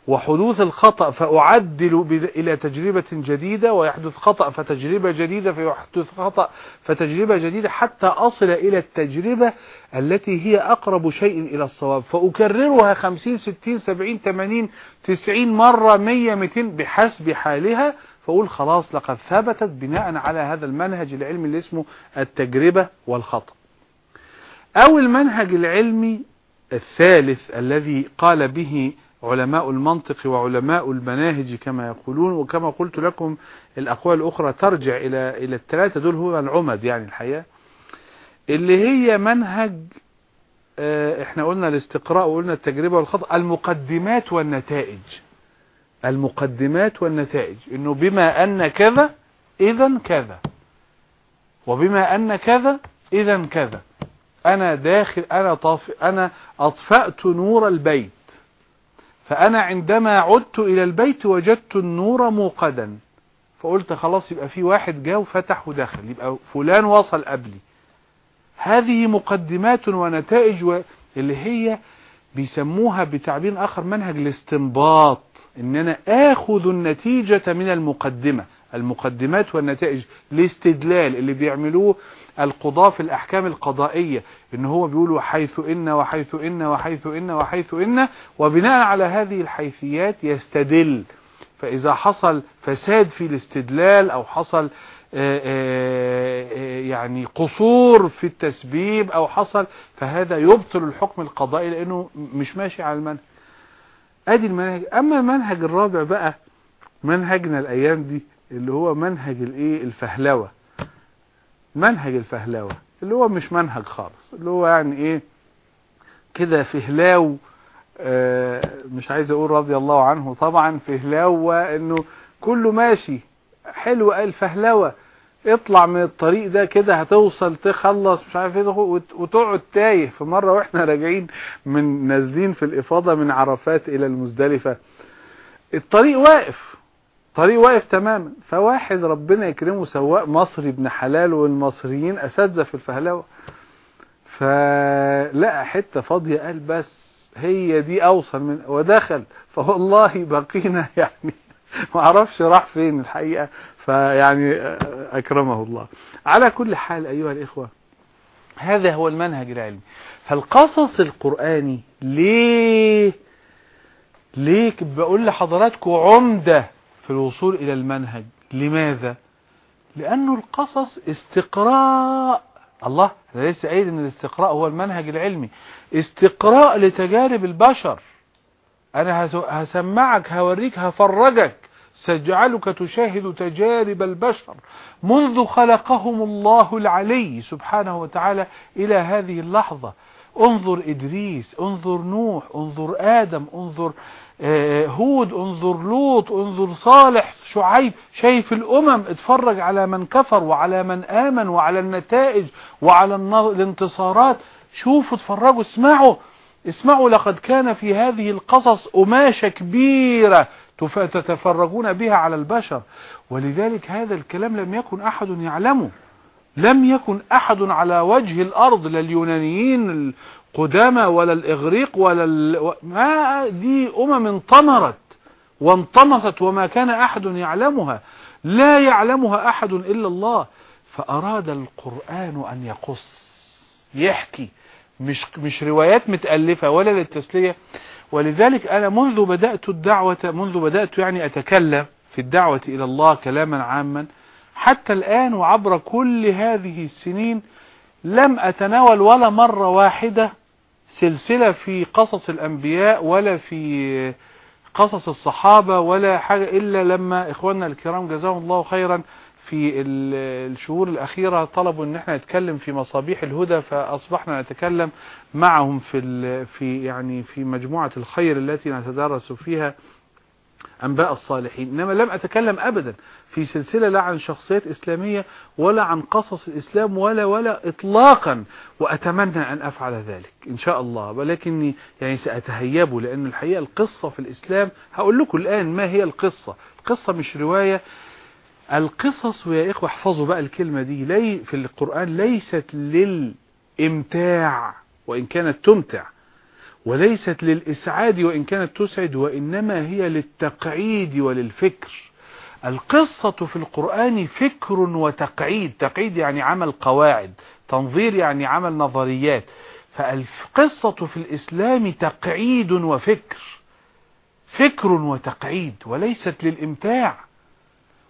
Speaker 2: وحدوث الخطأ فأعدل إلى تجربة جديدة ويحدث خطأ فتجربة جديدة فيحدث خطأ فتجربة جديدة حتى أصل إلى التجربة التي هي أقرب شيء إلى الصواب. فأكررها 50 60 70 80 90 مرة 100 200 بحسب حالها. فأقول خلاص لقد ثبتت بناء على هذا المنهج العلمي اللي اسمه التجربة والخطأ. أو المنهج العلمي الثالث الذي قال به علماء المنطق وعلماء المناهج كما يقولون وكما قلت لكم الأقوال الأخرى ترجع إلى إلى الثلاثة دول هو العمد يعني الحقيقة. اللي هي منهج إحنا قلنا الاستقراء وقلنا التجربة والخطأ المقدمات والنتائج. المقدمات والنتائج. إنه بما أن كذا اذا كذا. وبما أن كذا اذا كذا. أنا داخل أنا طاف أنا أطفأت نور البيت. فأنا عندما عدت إلى البيت وجدت النور موقدا. فقلت خلاص يبقى في واحد جاء وفتح ودخل يبقى فلان وصل قبلي. هذه مقدمات ونتائج و... اللي هي بيسموها بتعبير آخر منهج الاستنباط ان أنا آخذ النتيجة من المقدمة. المقدمات والنتائج الاستدلال اللي بيعملوه القضاة في الأحكام القضائية إن هو بيقولوا حيث إن وحيث إن وحيث إن وحيث إن وبناء على هذه الحيثيات يستدل. فإذا حصل فساد في الاستدلال أو حصل آه، آه، آه، يعني قصور في التسبيب أو حصل فهذا يبطل الحكم القضائي لأنه مش ماشي على المنهج. أدي المنهج. أما المنهج الرابع بقى منهجنا الأيام دي اللي هو منهج الإيه؟ الفهلوة. منهج الفهلوه اللي هو مش منهج خالص اللي هو يعني إيه كده فهلاو آه، مش عايز أقول رضي الله عنه طبعا فهلاو وإنه كله ماشي حلو الفهلوه اطلع من الطريق ده كده هتوصل تخلص مش عارف إيه وت- وتقعد تايه. في مرة وإحنا راجعين من نازلين في الإفاضة من عرفات إلى المزدلفة الطريق واقف. طريق واقف تماما. فواحد ربنا يكرمه سواق مصري ابن حلال والمصريين أساتذة في الفهلوة. فلقى حتة فاضية قال بس هي دي أوصل من ودخل. فوالله بقينا يعني ما أعرفش راح فين الحقيقة. فيعني أكرمه الله. على كل حال أيها الإخوة هذا هو المنهج العلمي. فالقصص القرآني ليه ليه بقول لحضراتكم عمدة في الوصول إلى المنهج. لماذا؟ لأنه القصص استقراء. الله أنا لسه قايل إن الاستقراء هو المنهج العلمي. استقراء لتجارب البشر. هس- هسمعك هوريك هفرجك. سجعلك تشاهد تجارب البشر. منذ خلقهم الله العلي سبحانه وتعالى إلى هذه اللحظة. انظر إدريس انظر نوح انظر آدم انظر هود انظر لوط انظر صالح شعيب شايف الأمم اتفرج على من كفر وعلى من آمن وعلى النتائج وعلى الانتصارات. شوفوا اتفرجوا اسمعوا. اسمعوا لقد كان في هذه القصص أماشة كبيرة تف- تتفرجون بها على البشر. ولذلك هذا الكلام لم يكن أحد يعلمه. لم يكن أحد على وجه الأرض لا اليونانيين القدامى ولا الإغريق ولا ال... ما دي أمم انطمرت وانطمست وما كان أحد يعلمها لا يعلمها أحد إلا الله فأراد القرآن أن يقص يحكي مش مش روايات متألفة ولا للتسلية. ولذلك أنا منذ بدأت الدعوة منذ بدأت يعني أتكلم في الدعوة إلى الله كلاما عاما حتى الآن وعبر كل هذه السنين لم أتناول ولا مرة واحدة سلسلة في قصص الأنبياء ولا في قصص الصحابة ولا حاجة إلا لما إخواننا الكرام جزاهم الله خيرا في ال- الشهور الأخيرة طلبوا إن إحنا نتكلم في مصابيح الهدى فأصبحنا نتكلم معهم في في يعني في مجموعة الخير التي نتدارس فيها. أنباء الصالحين. إنما لم أتكلم أبدا في سلسلة لا عن شخصيات إسلامية ولا عن قصص الإسلام ولا ولا إطلاقا وأتمنى أن أفعل ذلك إن شاء الله. ولكني يعني سأتهيب لأن الحقيقة القصة في الإسلام هقول لكم الآن ما هي القصة. القصة مش رواية. القصص ويا إخوة احفظوا بقى الكلمة دي. في القرآن ليست للإمتاع وإن كانت تمتع. وليست للإسعاد وإن كانت تسعد وإنما هي للتقعيد وللفكر. القصة في القرآن فكر وتقعيد. تقعيد يعني عمل قواعد تنظير يعني عمل نظريات. فالقصة في الإسلام تقعيد وفكر. فكر وتقعيد وليست للإمتاع.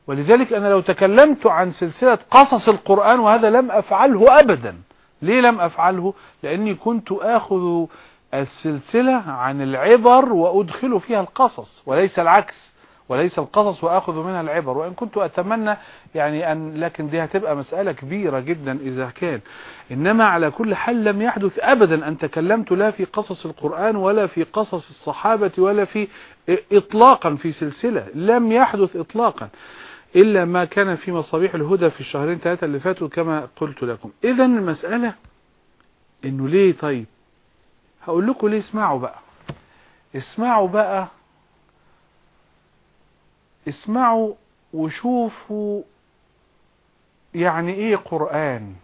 Speaker 2: ولذلك أنا لو تكلمت عن سلسلة قصص القرآن وهذا لم أفعله أبدا. ليه لم أفعله؟ لأني كنت أخذ السلسلة عن العبر وأدخل فيها القصص وليس العكس وليس القصص وأخذ منها العبر. وإن كنت أتمنى يعني أن لكن دي هتبقى مسألة كبيرة جدا إذا كان. إنما على كل حال لم يحدث أبدا أن تكلمت لا في قصص القرآن ولا في قصص الصحابة ولا في إطلاقا في سلسلة. لم يحدث إطلاقا إلا ما كان في مصابيح الهدى في الشهرين ثلاثة اللي فاتوا كما قلت لكم. إذا المسألة إنه ليه طيب؟ هقول لكم ليه اسمعوا بقى. اسمعوا بقى. اسمعوا وشوفوا يعني إيه قرآن.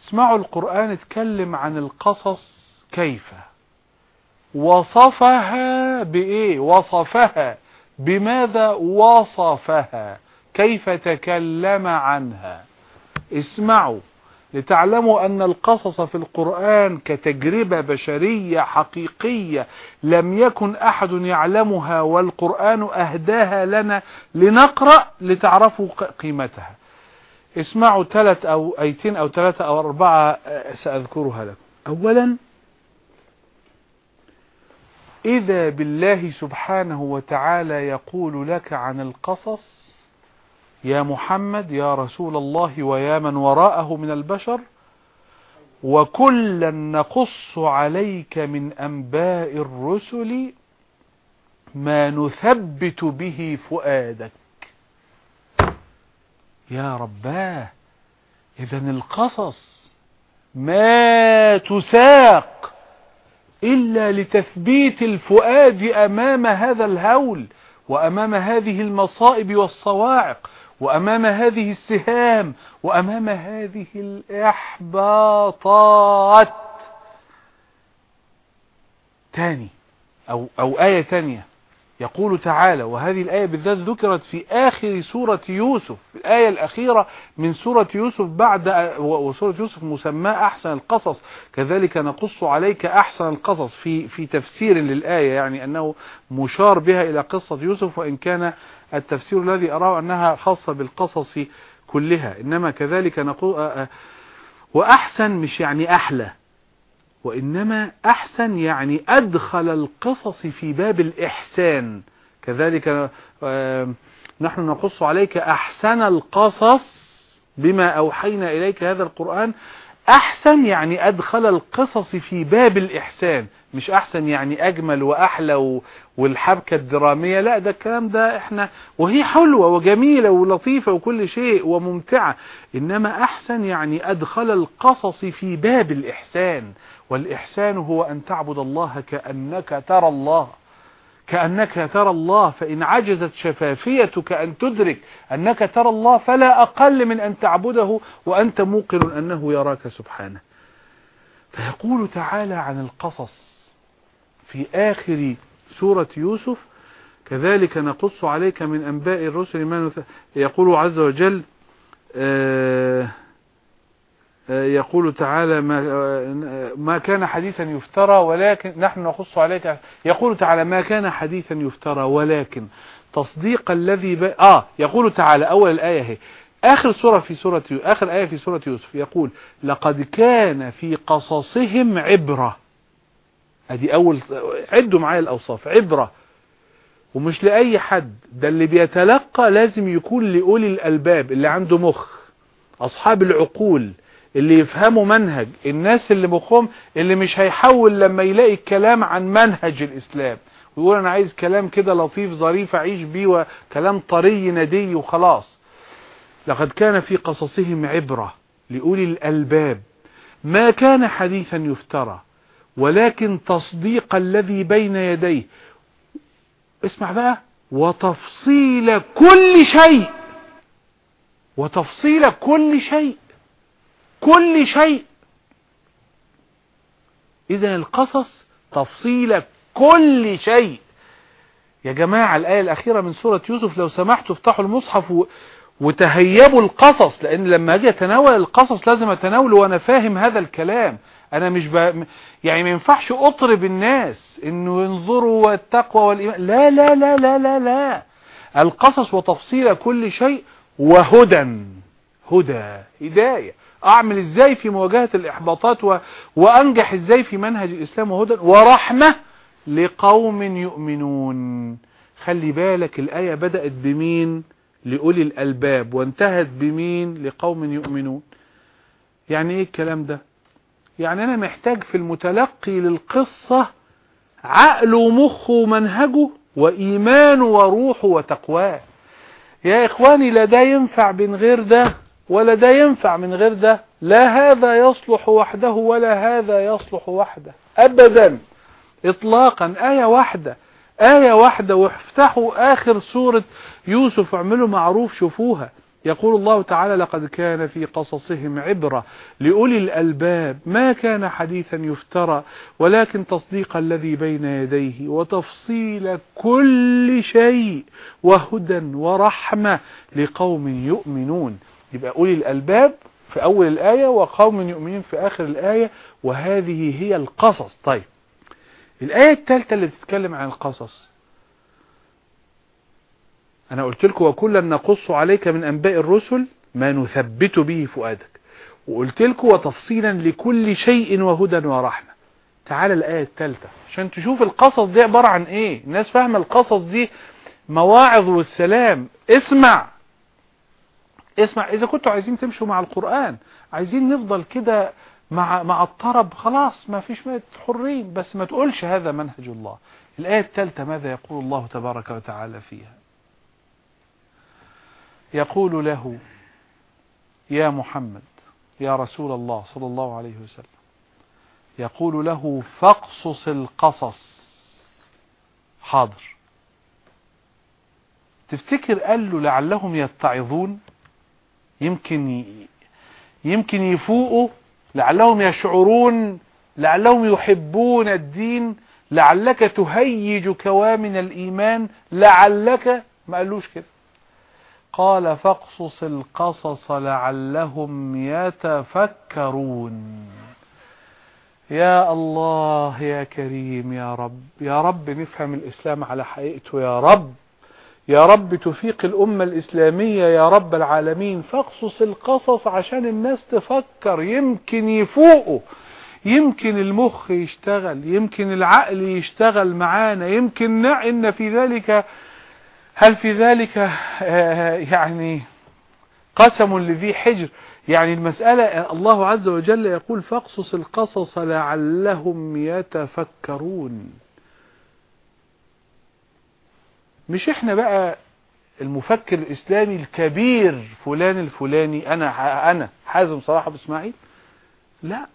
Speaker 2: اسمعوا القرآن اتكلم عن القصص كيف. وصفها بإيه؟ وصفها. بماذا وصفها؟ كيف تكلم عنها؟ اسمعوا. لتعلموا أن القصص في القرآن كتجربة بشرية حقيقية لم يكن أحد يعلمها والقرآن أهداها لنا لنقرأ لتعرفوا قيمتها. اسمعوا ثلاث أو أيتين أو ثلاثة أو أربعة آه، سأذكرها لكم. أولا إذا بالله سبحانه وتعالى يقول لك عن القصص يا محمد يا رسول الله ويا من وراءه من البشر وكلا نقص عليك من أنباء الرسل ما نثبت به فؤادك. يا رباه إذا القصص ما تساق إلا لتثبيت الفؤاد أمام هذا الهول وأمام هذه المصائب والصواعق. وأمام هذه السهام وأمام هذه الإحباطات. تاني أو, أو آية تانية. يقول تعالى وهذه الآية بالذات ذكرت في آخر سورة يوسف الآية الأخيرة من سورة يوسف بعد وسورة يوسف مسمى أحسن القصص. كذلك نقص عليك أحسن القصص في في تفسير للآية يعني أنه مشار بها إلى قصة يوسف وإن كان التفسير الذي أراه أنها خاصة بالقصص كلها. إنما كذلك نقول وأحسن مش يعني أحلى وإنما أحسن يعني أدخل القصص في باب الإحسان. كذلك نحن نقص عليك أحسن القصص بما أوحينا إليك هذا القرآن أحسن يعني أدخل القصص في باب الإحسان مش أحسن يعني أجمل وأحلى والحبكة الدرامية لا ده الكلام ده إحنا وهي حلوة وجميلة ولطيفة وكل شيء وممتعة إنما أحسن يعني أدخل القصص في باب الإحسان والإحسان هو أن تعبد الله كأنك ترى الله. كأنك ترى الله فإن عجزت شفافيتك أن تدرك أنك ترى الله فلا أقل من أن تعبده وأنت موقن أنه يراك سبحانه. فيقول تعالى عن القصص في آخر سورة يوسف كذلك نقص عليك من أنباء الرسل ما يقول عز وجل آه يقول تعالى ما, ما كان حديثا يفترى ولكن نحن نقص عليك. يقول تعالى ما كان حديثا يفترى ولكن تصديق الذي ب... آه يقول تعالى أول الآية هي آخر سورة في سورة آخر آية في سورة يوسف يقول لقد كان في قصصهم عبرة. أدي أول عدوا معايا الأوصاف عبرة. ومش لأي حد ده اللي بيتلقى لازم يكون لأولي الألباب اللي عنده مخ أصحاب العقول. اللي يفهموا منهج الناس اللي مخهم اللي مش هيحول لما يلاقي الكلام عن منهج الإسلام. ويقول أنا عايز كلام كده لطيف ظريف أعيش بيه وكلام طري ندي وخلاص. لقد كان في قصصهم عبرة لأولي الألباب. ما كان حديثا يفترى ولكن تصديق الذي بين يديه. اسمع بقى. وتفصيل كل شيء. وتفصيل كل شيء. كل شيء. اذا القصص تفصيل كل شيء. يا جماعة الآية الأخيرة من سورة يوسف لو سمحتوا افتحوا المصحف. وتهيبوا القصص لأن لما أجي أتناول القصص لازم أتناوله وأنا فاهم هذا الكلام. أنا مش ب... يعني ما ينفعش أطرب الناس إنه ينظروا والتقوى والإيمان. لا لا لا لا لا لا. القصص وتفصيل كل شيء وهدى. هدى هداية. أعمل إزاي في مواجهة الإحباطات و... وأنجح إزاي في منهج الإسلام وهدى ورحمة لقوم يؤمنون. خلي بالك الآية بدأت بمين؟ لأولي الألباب. وانتهت بمين؟ لقوم يؤمنون. يعني إيه الكلام ده؟ يعني أنا محتاج في المتلقي للقصة عقله ومخه ومنهجه وإيمانه وروحه وتقواه. يا إخواني لا ده ينفع من غير ده. ولا ده ينفع من غير ده. لا هذا يصلح وحده ولا هذا يصلح وحده. ابدا. اطلاقا. آية واحدة. آية واحدة. وافتحوا آخر سورة يوسف اعملوا معروف. شوفوها. يقول الله تعالى لقد كان في قصصهم عبرة لأولي الألباب. ما كان حديثا يفترى ولكن تصديق الذي بين يديه وتفصيل كل شيء وهدى ورحمة لقوم يؤمنون. يبقى أولي الألباب في أول الآية وقوم يؤمنون في آخر الآية وهذه هي القصص. طيب الآية الثالثة اللي بتتكلم عن القصص. أنا قلت لكم وكلا نقص عليك من أنباء الرسل ما نثبت به فؤادك. وقلت لكم وتفصيلا لكل شيء وهدى ورحمة. تعال الآية الثالثة. عشان تشوف القصص دي عبارة عن إيه. الناس فاهمة القصص دي. مواعظ والسلام. اسمع. اسمع إذا كنتوا عايزين تمشوا مع القرآن عايزين نفضل كده مع مع الطرب خلاص ما فيش حرين بس ما تقولش هذا منهج الله. الآية الثالثة ماذا يقول الله تبارك وتعالى فيها؟ يقول له يا محمد يا رسول الله صلى الله عليه وسلم يقول له فاقصص القصص. حاضر. تفتكر قال له لعلهم يتعظون؟ يمكن يمكن يفوقوا لعلهم يشعرون لعلهم يحبون الدين لعلك تهيج كوامن الإيمان لعلك ما قالوش كده. قال فاقصص القصص لعلهم يتفكرون. يا الله يا كريم يا رب يا رب نفهم الإسلام على حقيقته يا رب. يا رب تفيق الأمة الإسلامية يا رب العالمين. فاقصص القصص عشان الناس تفكر. يمكن يفوقوا. يمكن المخ يشتغل. يمكن العقل يشتغل معانا. يمكن إن في ذلك هل في ذلك يعني قسم لذي حجر؟ يعني المسألة الله عز وجل يقول فاقصص القصص لعلهم يتفكرون. مش إحنا بقى المفكر الإسلامي الكبير فلان الفلاني أنا أنا حازم صلاح أبو إسماعيل؟ لا.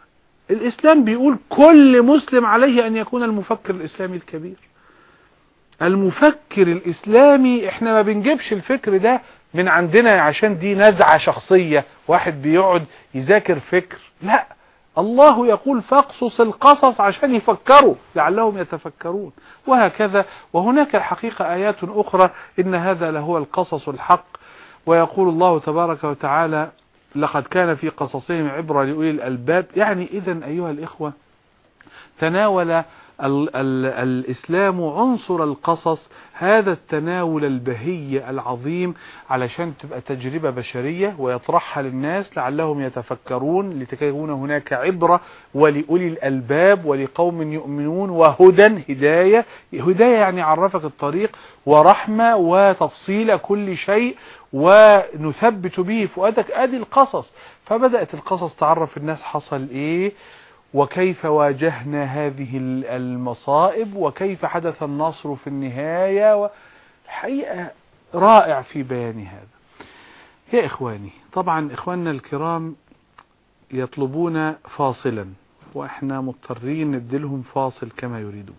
Speaker 2: الإسلام بيقول كل مسلم عليه أن يكون المفكر الإسلامي الكبير. المفكر الإسلامي إحنا ما بنجيبش الفكر ده من عندنا عشان دي نزعة شخصية واحد بيقعد يذاكر فكر. لا. الله يقول فاقصص القصص عشان يفكروا لعلهم يتفكرون. وهكذا وهناك الحقيقة آيات أخرى إن هذا لهو القصص الحق. ويقول الله تبارك وتعالى لقد كان في قصصهم عبرة لأولي الألباب. يعني إذا أيها الإخوة تناول ال ال الإسلام عنصر القصص هذا التناول البهي العظيم علشان تبقى تجربة بشرية ويطرحها للناس لعلهم يتفكرون لتكون هناك عبرة ولأولي الألباب ولقوم يؤمنون وهدى هداية هداية يعني عرفك الطريق ورحمة وتفصيل كل شيء ونثبت به فؤادك. أدي القصص. فبدأت القصص تعرف الناس حصل إيه؟ وكيف واجهنا هذه المصائب وكيف حدث النصر في النهاية الحقيقة رائع في بيان هذا. يا إخواني طبعا إخواننا الكرام يطلبون فاصلا وإحنا مضطرين نديلهم فاصل كما يريدون.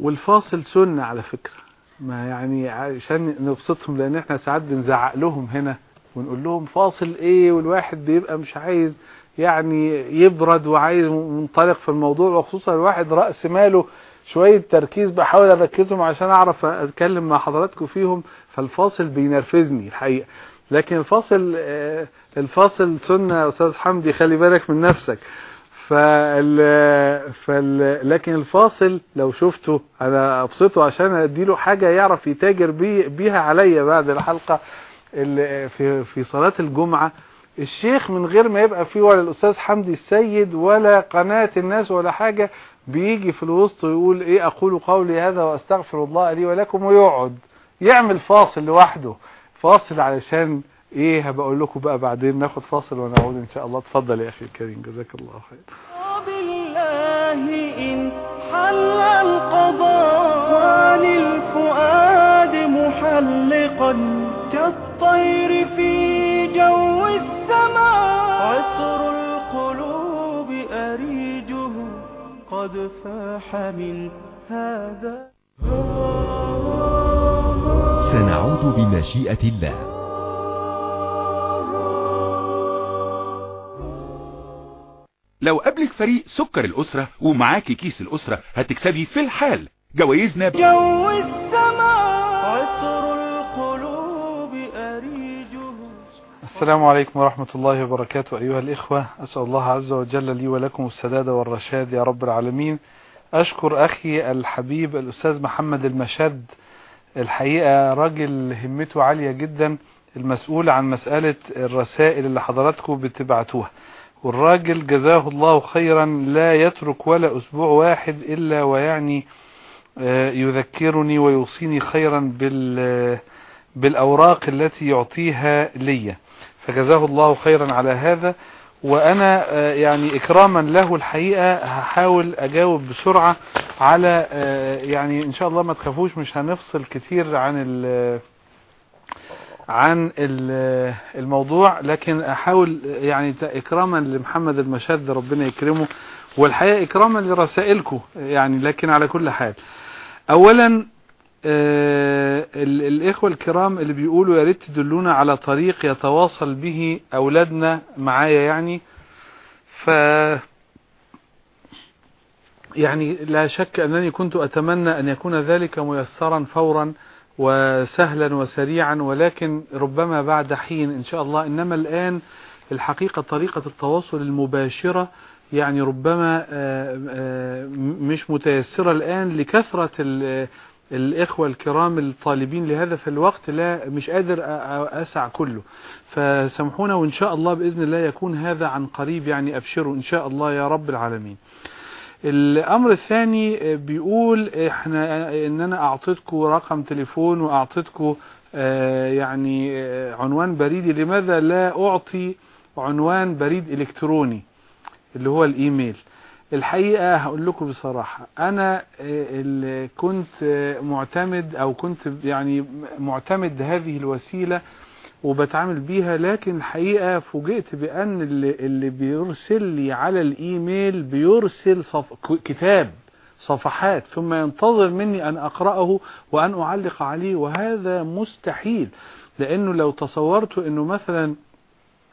Speaker 2: والفاصل سنة على فكرة. ما يعني عشان نبسطهم لأن إحنا ساعات بنزعق لهم هنا ونقول لهم فاصل إيه والواحد بيبقى مش عايز يعني يبرد وعايز منطلق في الموضوع وخصوصا الواحد رأس ماله شوية تركيز بحاول أركزهم عشان أعرف أتكلم مع حضراتكم فيهم فالفاصل بينرفزني الحقيقة. لكن الفاصل الفاصل سنة أستاذ حمدي خلي بالك من نفسك. فال فال لكن الفاصل لو شفته أنا أبسطه عشان أديله حاجة يعرف يتاجر بي بيها عليا بعد الحلقة في في صلاة الجمعة. الشيخ من غير ما يبقى فيه ولا الأستاذ حمدي السيد ولا قناة الناس ولا حاجة بيجي في الوسط ويقول إيه أقول قولي هذا وأستغفر الله لي ولكم ويقعد يعمل فاصل لوحده. فاصل علشان إيه هبقول لكم بقى بعدين ناخد فاصل ونعود إن شاء الله. اتفضل يا أخي الكريم جزاك الله خير.
Speaker 1: وبالله إن حل القضاء للفؤاد محلقا كالطير في جو السماء قد فاح من هذا
Speaker 3: سنعود بمشيئة الله.
Speaker 4: لو قابلك فريق سكر الأسرة ومعاكي كيس الأسرة هتكسبي في الحال. جوائزنا ب...
Speaker 1: جو
Speaker 2: السلام عليكم ورحمة الله وبركاته أيها الإخوة. أسأل الله عز وجل لي ولكم السداد والرشاد يا رب العالمين. أشكر أخي الحبيب الأستاذ محمد المشد. الحقيقة راجل همته عالية جدا المسؤول عن مسألة الرسائل اللي حضراتكم بتبعتوها. والراجل جزاه الله خيرا لا يترك ولا أسبوع واحد إلا ويعني آه، يذكرني ويوصيني خيرا بال بالأوراق التي يعطيها لي فجزاه الله خيرا على هذا. وأنا آه، يعني إكراما له الحقيقة هحاول أجاوب بسرعة على آه، يعني إن شاء الله ما تخافوش مش هنفصل كتير عن ال عن ال- الموضوع لكن أحاول يعني إكراما لمحمد المشد ربنا يكرمه والحقيقة إكراما لرسائلكم يعني لكن على كل حال. اولا آه، ال- الإخوة الكرام اللي بيقولوا يا ريت تدلونا على طريق يتواصل به أولادنا معايا يعني. ف يعني لا شك أنني كنت أتمنى أن يكون ذلك ميسرا فورا وسهلا وسريعا ولكن ربما بعد حين إن شاء الله. إنما الآن الحقيقة طريقة التواصل المباشرة يعني ربما آه، آه، مش متيسرة الآن لكثرة الإخوة الكرام الطالبين لهذا في الوقت لا مش قادر أسع كله. فسامحونا وإن شاء الله بإذن الله يكون هذا عن قريب يعني أبشروا إن شاء الله يا رب العالمين. الأمر الثاني بيقول إحنا ان أنا أعطيتكم رقم تليفون وأعطيتكم آه، يعني آه، عنوان بريدي لماذا لا أعطي عنوان بريد إلكتروني اللي هو الإيميل؟ الحقيقة هقول لكم بصراحة أنا اللي كنت معتمد أو كنت يعني معتمد هذه الوسيلة وبتعامل بيها لكن الحقيقة فوجئت بأن اللي, بيرسل لي على الإيميل بيرسل صف... كتاب صفحات ثم ينتظر مني أن أقرأه وأن أعلق عليه وهذا مستحيل لأنه لو تصورت أنه مثلا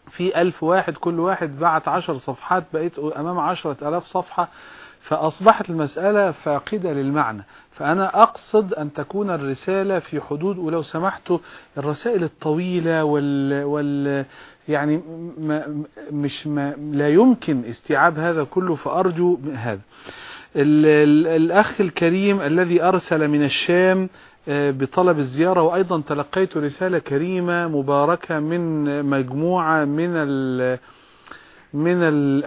Speaker 2: في ألف واحد كل واحد بعت عشر صفحات بقيت أمام عشرة ألاف صفحة فأصبحت المسألة فاقدة للمعنى. فأنا أقصد أن تكون الرسالة في حدود ولو سمحتوا الرسائل الطويلة وال, وال يعني ما مش ما لا يمكن استيعاب هذا كله فأرجو هذا. ال ال الأخ الكريم الذي أرسل من الشام بطلب الزيارة وأيضا تلقيت رسالة كريمة مباركة من مجموعة من ال من ال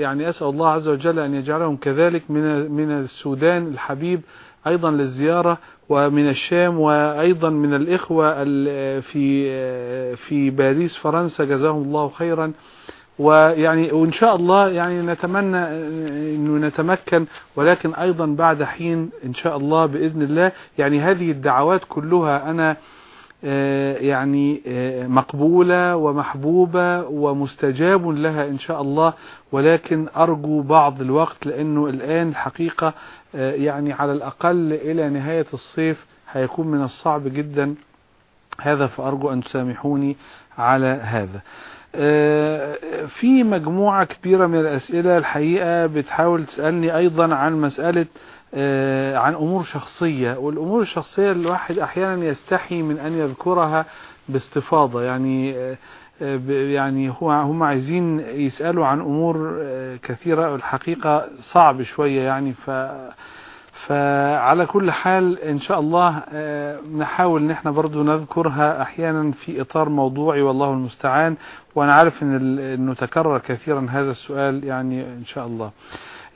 Speaker 2: يعني أسأل الله عز وجل أن يجعلهم كذلك من من السودان الحبيب أيضا للزيارة ومن الشام وأيضا من الإخوة ال- في في باريس فرنسا جزاهم الله خيرا. ويعني وإن شاء الله يعني نتمنى أنه نتمكن ولكن أيضا بعد حين إن شاء الله بإذن الله. يعني هذه الدعوات كلها أنا آه، يعني آه، مقبولة ومحبوبة ومستجاب لها إن شاء الله. ولكن أرجو بعض الوقت لأنه الآن الحقيقة آه، يعني على الأقل إلى نهاية الصيف هيكون من الصعب جدا. هذا فأرجو أن تسامحوني على هذا. في مجموعة كبيرة من الأسئلة الحقيقة بتحاول تسألني أيضا عن مسألة آه، عن أمور شخصية والأمور الشخصية الواحد أحيانا يستحي من أن يذكرها باستفاضة. يعني آه، آه، يعني هو هم عايزين يسألوا عن أمور آه، كثيرة الحقيقة صعب شوية يعني ف فعلى كل حال إن شاء الله آه، نحاول إن إحنا برضو نذكرها أحيانا في إطار موضوعي والله المستعان وأنا عارف إن انه تكرر كثيرا هذا السؤال يعني إن شاء الله.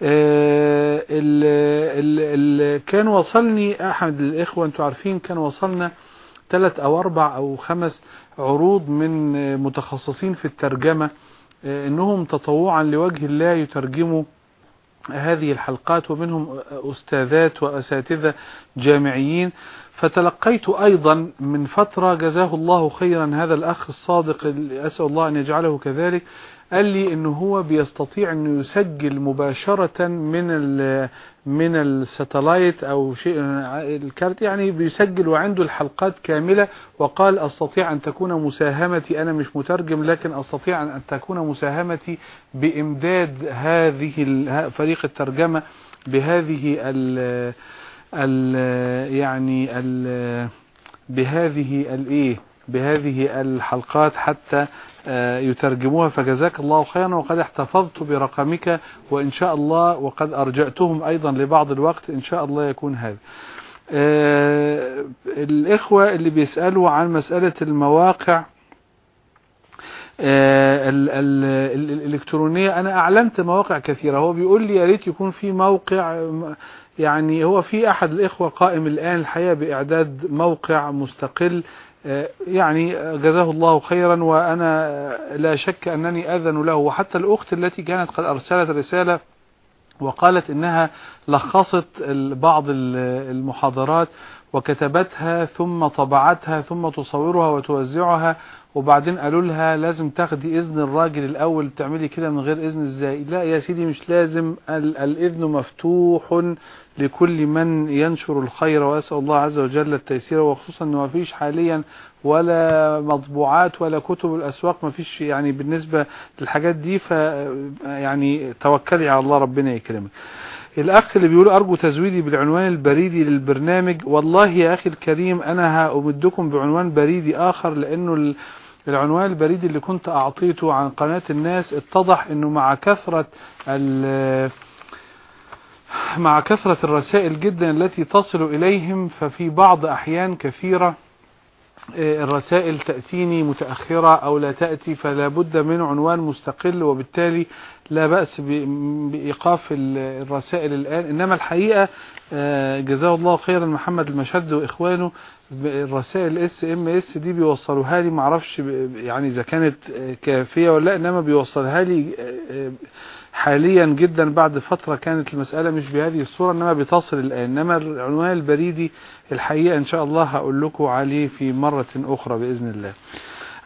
Speaker 2: آه، ال ال كان وصلني احد الإخوة أنتوا عارفين كان وصلنا ثلاث أو أربع أو خمس عروض من متخصصين في الترجمة آه، إنهم تطوعا لوجه الله يترجموا هذه الحلقات ومنهم أستاذات وأساتذة جامعيين. فتلقيت أيضا من فترة جزاه الله خيرا هذا الأخ الصادق أسأل الله أن يجعله كذلك. قال لي انه هو بيستطيع إنه يسجل مباشرة من ال من الساتلايت أو شيء الكارت يعني بيسجل وعنده الحلقات كاملة وقال أستطيع أن تكون مساهمتي أنا مش مترجم لكن أستطيع أن تكون مساهمتي بإمداد هذه فريق الترجمة بهذه ال ال يعني ال بهذه الايه بهذه الحلقات حتى يترجموها فجزاك الله خيرا وقد احتفظت برقمك وإن شاء الله وقد أرجأتهم أيضا لبعض الوقت إن شاء الله يكون هذا. آه، الإخوة اللي بيسألوا عن مسألة المواقع آه، ال- ال- ال- الإلكترونية أنا أعلنت مواقع كثيرة. هو بيقول لي يا ريت يكون في موقع يعني هو في أحد الإخوة قائم الآن الحقيقة بإعداد موقع مستقل آه، يعني جزاه الله خيرا وأنا آه، لا شك أنني أذن له. وحتى الأخت التي كانت قد أرسلت رسالة وقالت إنها لخصت بعض ال- المحاضرات وكتبتها ثم طبعتها ثم تصورها وتوزعها وبعدين قالوا لها لازم تاخدي إذن الراجل الأول تعملي كده من غير إذن إزاي؟ لا يا سيدي مش لازم ال الإذن مفتوح لكل من ينشر الخير وأسأل الله عز وجل التيسير وخصوصا انه ما فيش حاليا ولا مطبوعات ولا كتب الأسواق ما فيش يعني بالنسبة للحاجات دي ف يعني توكلي على الله ربنا يكرمك. الأخ اللي بيقول أرجو تزويدي بالعنوان البريدي للبرنامج. والله يا أخي الكريم أنا هامدكم بعنوان بريدي آخر لأنه ال- العنوان البريدي اللي كنت أعطيته عن قناة الناس اتضح إنه مع كثرة مع كثرة الرسائل جدا التي تصل إليهم ففي بعض أحيان كثيرة الرسائل تأتيني متأخرة أو لا تأتي فلا بد من عنوان مستقل وبالتالي لا بأس بإيقاف ال- الرسائل الآن. إنما الحقيقة آه، جزاه الله خيرا محمد المشد وإخوانه الرسائل SMS دي بيوصلوها لي معرفش يعني إذا كانت آه، كافية ولا لأ إنما بيوصلها لي آه، حاليا جدا بعد فترة كانت المسألة مش بهذه الصورة إنما بتصل الآن. إنما العنوان البريدي الحقيقة إن شاء الله هقول لكم عليه في مرة أخرى بإذن الله.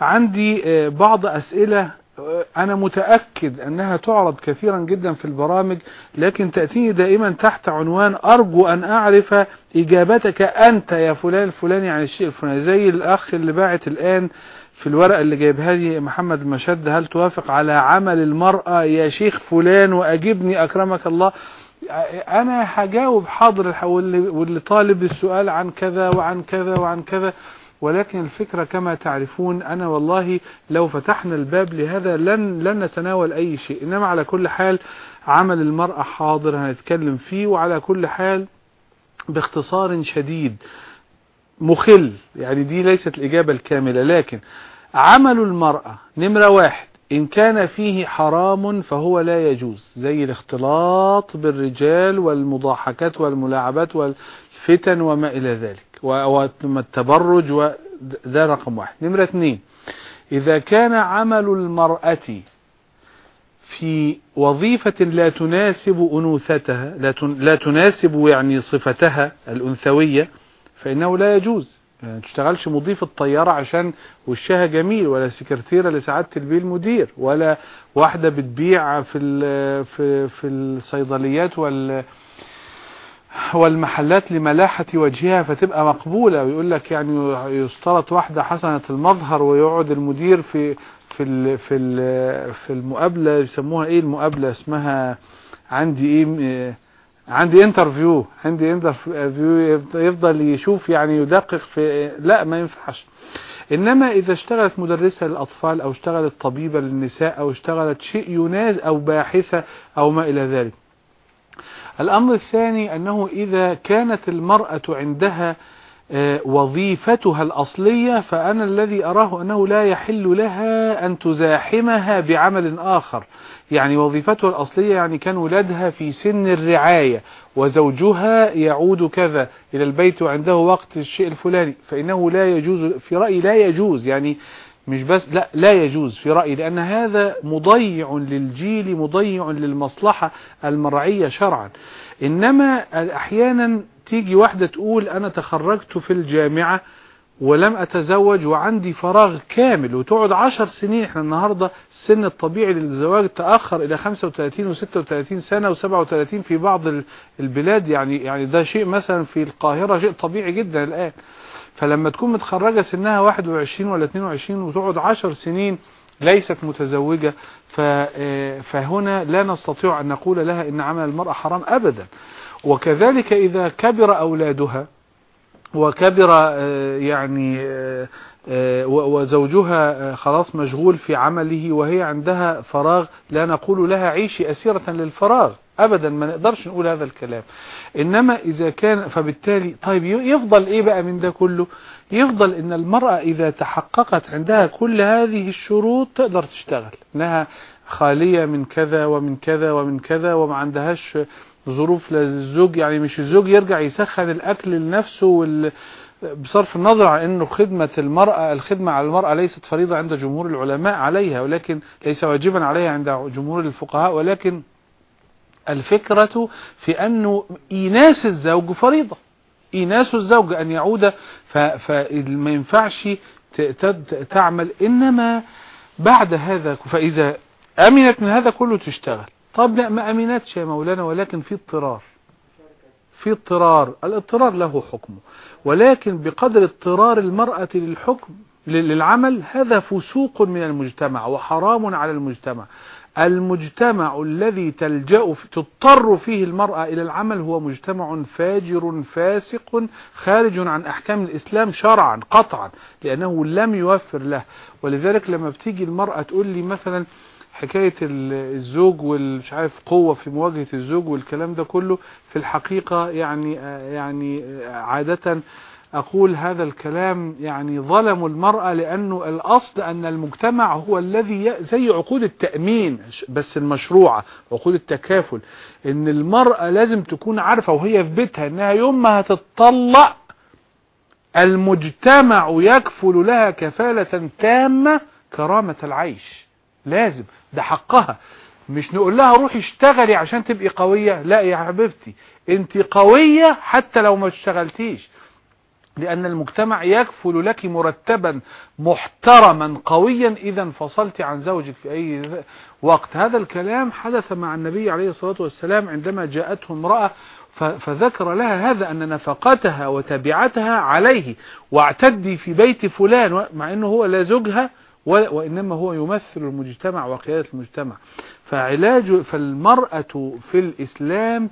Speaker 2: عندي آه، بعض أسئلة آه، أنا متأكد أنها تعرض كثيرا جدا في البرامج لكن تأتيني دائما تحت عنوان أرجو أن أعرف إجابتك أنت يا فلان الفلاني عن الشيء الفلاني. زي الأخ اللي باعت الآن في الورقة اللي جايبها لي محمد المشد هل توافق على عمل المرأة يا شيخ فلان وأجبني أكرمك الله؟ أنا هجاوب حاضر واللي طالب السؤال عن كذا وعن كذا وعن كذا ولكن الفكرة كما تعرفون أنا والله لو فتحنا الباب لهذا لن لن نتناول أي شيء. إنما على كل حال عمل المرأة حاضر هنتكلم فيه وعلى كل حال باختصار شديد مخل يعني دي ليست الإجابة الكاملة لكن عمل المرأة نمرة واحد إن كان فيه حرام فهو لا يجوز زي الاختلاط بالرجال والمضاحكات والملاعبات والفتن وما إلى ذلك والتبرج وده رقم واحد. نمرة اثنين إذا كان عمل المرأة في وظيفة لا تناسب أنوثتها لا تناسب يعني صفتها الأنثوية فإنه لا يجوز. يعني تشتغلش مضيف الطيارة عشان وشها جميل ولا سكرتيرة لسعادة البيه المدير ولا واحدة بتبيع في في في الصيدليات وال والمحلات لملاحة وجهها فتبقى مقبولة. ويقول لك يعني يشترط واحدة حسنة المظهر ويقعد المدير في في في في المقابلة يسموها إيه المقابلة؟ اسمها عندي إيه عندي interview عندي interview يفضل يشوف يعني يدقق في لا ما ينفعش. إنما إذا اشتغلت مدرسة للأطفال أو اشتغلت طبيبة للنساء أو اشتغلت شيء يناز أو باحثة أو ما إلى ذلك. الأمر الثاني أنه إذا كانت المرأة عندها وظيفتها الأصلية فأنا الذي أراه أنه لا يحل لها أن تزاحمها بعمل آخر. يعني وظيفتها الأصلية يعني كان ولادها في سن الرعاية وزوجها يعود كذا إلى البيت وعنده وقت الشيء الفلاني فإنه لا يجوز في رأيي لا يجوز يعني مش بس لا لا يجوز في رأيي لأن هذا مضيع للجيل مضيع للمصلحة المرعية شرعا. إنما أحيانا تيجي واحدة تقول أنا تخرجت في الجامعة ولم أتزوج وعندي فراغ كامل وتقعد عشر سنين إحنا النهاردة السن الطبيعي للزواج تأخر إلى 35 و 36 سنة و 37 في بعض ال- البلاد يعني يعني ده شيء مثلا في القاهرة شيء طبيعي جدا الآن. فلما تكون متخرجة سنها 21 ولا 22 وتقعد 10 سنين ليست متزوجة آه، فهنا لا نستطيع أن نقول لها إن عمل المرأة حرام أبدا. وكذلك إذا كبر أولادها وكبر آه، يعني آه، آه، وزوجها خلاص مشغول في عمله وهي عندها فراغ لا نقول لها عيشي أسيرة للفراغ ابدا ما نقدرش نقول هذا الكلام. إنما إذا كان فبالتالي طيب يفضل إيه بقى من ده كله؟ يفضل إن المرأة إذا تحققت عندها كل هذه الشروط تقدر تشتغل إنها خالية من كذا ومن كذا ومن كذا وما عندهاش ظروف للزوج يعني مش الزوج يرجع يسخن الأكل لنفسه وال بصرف النظر عن إنه خدمة المرأة الخدمة على المرأة ليست فريضة عند جمهور العلماء عليها ولكن ليس واجبا عليها عند جمهور الفقهاء ولكن الفكرة في أنه إيناس الزوج فريضة. إيناس الزوج أن يعود فما ينفعش تعمل إنما بعد هذا فإذا أمنت من هذا كله تشتغل. طب لا ما امنتش يا مولانا ولكن في اضطرار. في اضطرار. الاضطرار له حكمه. ولكن بقدر اضطرار المرأة للحكم للعمل هذا فسوق من المجتمع وحرام على المجتمع. المجتمع الذي تلجأ تضطر فيه المرأة إلى العمل هو مجتمع فاجر فاسق خارج عن أحكام الإسلام شرعا قطعا لأنه لم يوفر له. ولذلك لما بتيجي المرأة تقول لي مثلا حكاية الزوج والمش عارف قوة في مواجهة الزوج والكلام ده كله في الحقيقة يعني يعني عادة أقول هذا الكلام يعني ظلموا المرأة لأنه الأصل أن المجتمع هو الذي زي عقود التأمين بس المشروعة عقود التكافل أن المرأة لازم تكون عارفة وهي في بيتها أنها يوم ما هتطلق المجتمع يكفل لها كفالة تامة كرامة العيش. لازم ده حقها. مش نقول لها روحي اشتغلي عشان تبقي قوية لا يا حبيبتي. انت قوية حتى لو ما اشتغلتيش. لأن المجتمع يكفل لك مرتبا محترما قويا إذا انفصلت عن زوجك في أي وقت. هذا الكلام حدث مع النبي عليه الصلاة والسلام عندما جاءته امرأة فذكر لها هذا أن نفقتها وتبعتها عليه واعتدي في بيت فلان مع أنه هو لا زوجها وإنما هو يمثل المجتمع وقيادة المجتمع. فعلاج فالمرأة في الإسلام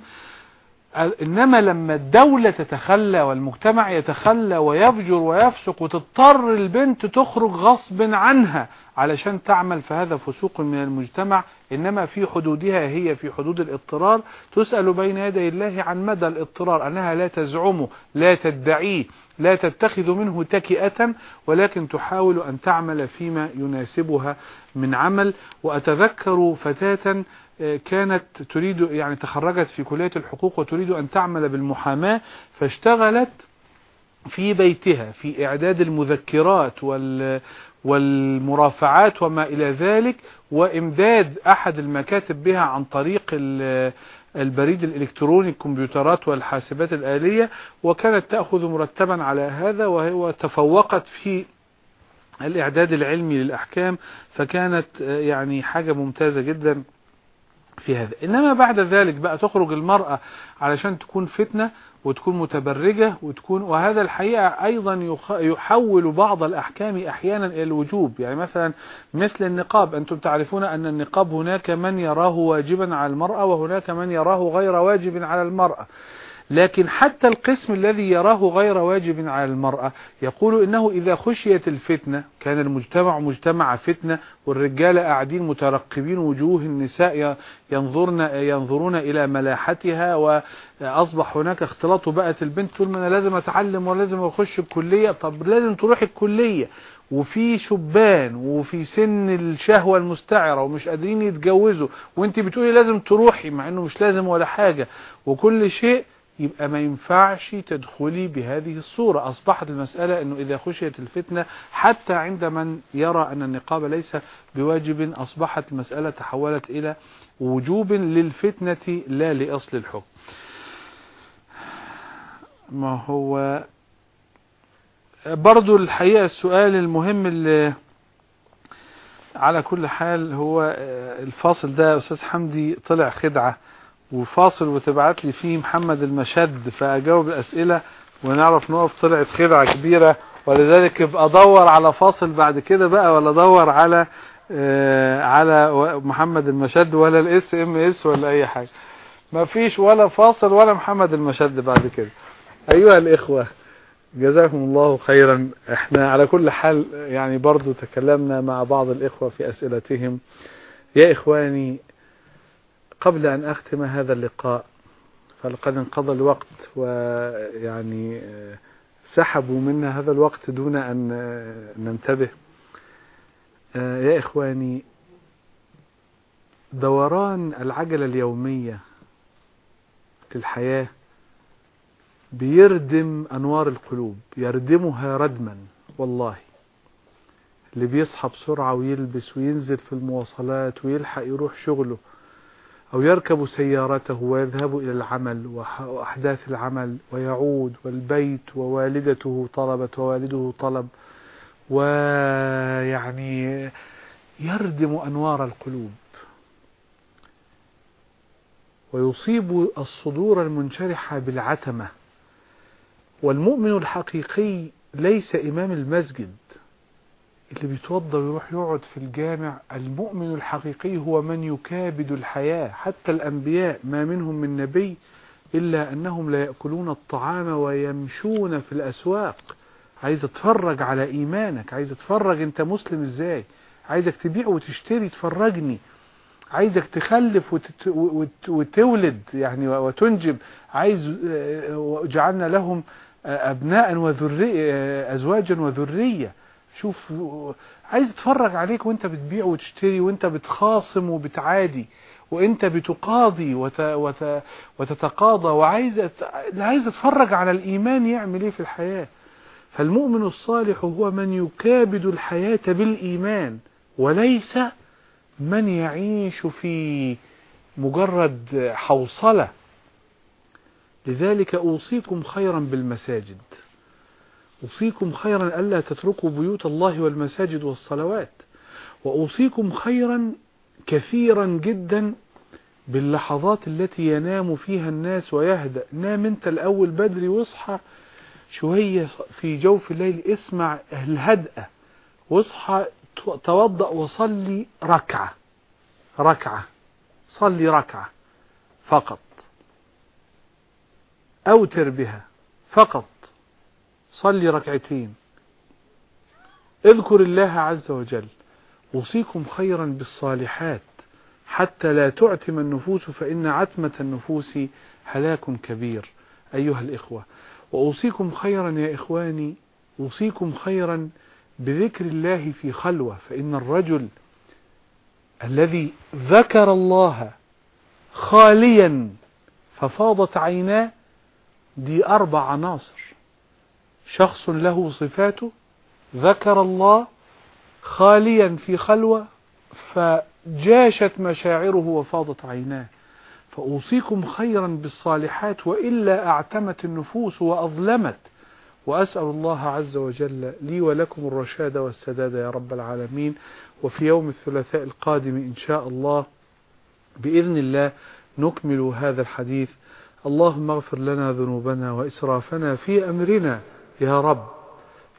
Speaker 2: إنما لما الدولة تتخلى والمجتمع يتخلى ويفجر ويفسق وتضطر البنت تخرج غصب عنها علشان تعمل فهذا فسوق من المجتمع. إنما في حدودها هي في حدود الاضطرار. تسأل بين يدي الله عن مدى الاضطرار. أنها لا تزعمه لا تدعيه. لا تتخذ منه تكئة ولكن تحاول أن تعمل فيما يناسبها من عمل. وأتذكر فتاة كانت تريد يعني تخرجت في كلية الحقوق وتريد أن تعمل بالمحاماة فاشتغلت في بيتها في إعداد المذكرات وال والمرافعات وما إلى ذلك وإمداد أحد المكاتب بها عن طريق البريد الإلكتروني الكمبيوترات والحاسبات الآلية وكانت تأخذ مرتبا على هذا وهو تفوقت في الإعداد العلمي للأحكام فكانت يعني حاجة ممتازة جدا. في هذا. إنما بعد ذلك بقى تخرج المرأة علشان تكون فتنة وتكون متبرجة وتكون وهذا الحقيقة أيضا يحول بعض الأحكام أحيانا إلى الوجوب. يعني مثلا مثل النقاب أنتم تعرفون أن النقاب هناك من يراه واجبا على المرأة وهناك من يراه غير واجب على المرأة. لكن حتى القسم الذي يراه غير واجب على المرأة يقول إنه إذا خشيت الفتنة كان المجتمع مجتمع فتنة والرجال قاعدين مترقبين وجوه النساء ينظرن ينظرون إلى ملاحتها وأصبح هناك اختلاط وبقت البنت تقول ما أنا لازم أتعلم ولازم أخش الكلية طب لازم تروح الكلية. وفي شبان وفي سن الشهوة المستعرة ومش قادرين يتجوزوا وأنت بتقولي لازم تروحي مع إنه مش لازم ولا حاجة. وكل شيء يبقى ما ينفعش تدخلي بهذه الصورة. أصبحت المسألة أنه إذا خشيت الفتنة حتى عند من يرى أن النقاب ليس بواجب أصبحت المسألة تحولت إلى وجوب للفتنة لا لأصل الحكم. ما هو؟ برضو الحقيقة السؤال المهم اللي على كل حال هو الفاصل ده أستاذ حمدي طلع خدعة. وفاصل وتبعت لي فيه محمد المشد فأجاوب الأسئلة ونعرف نقف طلعت خدعة كبيرة. ولذلك ابقى أدور على فاصل بعد كده بقى ولا أدور على آه على محمد المشد ولا ال SMS ولا أي حاجة. ما فيش ولا فاصل ولا محمد المشد بعد كده. أيها الإخوة جزاكم الله خيرا. إحنا على كل حال يعني برضو تكلمنا مع بعض الإخوة في أسئلتهم. يا إخواني قبل أن أختم هذا اللقاء فلقد انقضى الوقت ويعني آه، سحبوا منا هذا الوقت دون أن آه، ننتبه. آه، يا إخواني دوران العجلة اليومية في الحياة بيردم أنوار القلوب يردمها ردما والله. اللي بيصحى بسرعة ويلبس وينزل في المواصلات ويلحق يروح شغله أو يركب سيارته ويذهب إلى العمل وأحداث العمل ويعود والبيت ووالدته طلبت ووالده طلب ويعني يردم أنوار القلوب. ويصيب الصدور المنشرحة بالعتمة. والمؤمن الحقيقي ليس إمام المسجد. اللي بيتوضى ويروح يقعد في الجامع المؤمن الحقيقي هو من يكابد الحياة. حتى الأنبياء ما منهم من نبي إلا أنهم لا يأكلون الطعام ويمشون في الأسواق. عايز اتفرج على إيمانك عايز اتفرج أنت مسلم إزاي؟ عايزك تبيع وتشتري تفرجني. عايزك تخلف. وتولد يعني وتنجب. عايز آه، وجعلنا لهم آه، أبناء وذرية أزواجا وذرية. شوف عايز اتفرج عليك وانت بتبيع وتشتري وانت بتخاصم وبتعادي وانت بتقاضي وت... وت... وتتقاضى وعايز أت... عايز اتفرج على الإيمان يعمل إيه في الحياة. فالمؤمن الصالح هو من يكابد الحياة بالإيمان وليس من يعيش في مجرد حوصلة. لذلك أوصيكم خيرا بالمساجد. أوصيكم خيرا ألا تتركوا بيوت الله والمساجد والصلوات وأوصيكم خيرا كثيرا جدا باللحظات التي ينام فيها الناس ويهدأ. نام أنت الأول بدري واصحى شوية في جوف الليل اسمع الهدأة واصحى توضأ وصلي ركعة ركعة صلي ركعة فقط أوتر بها فقط. صلي ركعتين. اذكر الله عز وجل. أوصيكم خيرا بالصالحات. حتى لا تعتم النفوس فإن عتمة النفوس هلاك كبير. أيها الإخوة وأوصيكم خيرا يا إخواني. أوصيكم خيرا بذكر الله في خلوة. فإن الرجل الذي ذكر الله خاليا ففاضت عيناه دي أربع عناصر. شخص له صفاته ذكر الله خاليا في خلوة فجاشت مشاعره وفاضت عيناه. فأوصيكم خيرا بالصالحات وإلا أعتمت النفوس وأظلمت. وأسأل الله عز وجل لي ولكم الرشاد والسداد يا رب العالمين. وفي يوم الثلاثاء القادم إن شاء الله بإذن الله نكمل هذا الحديث. اللهم اغفر لنا ذنوبنا وإسرافنا في أمرنا. يا رب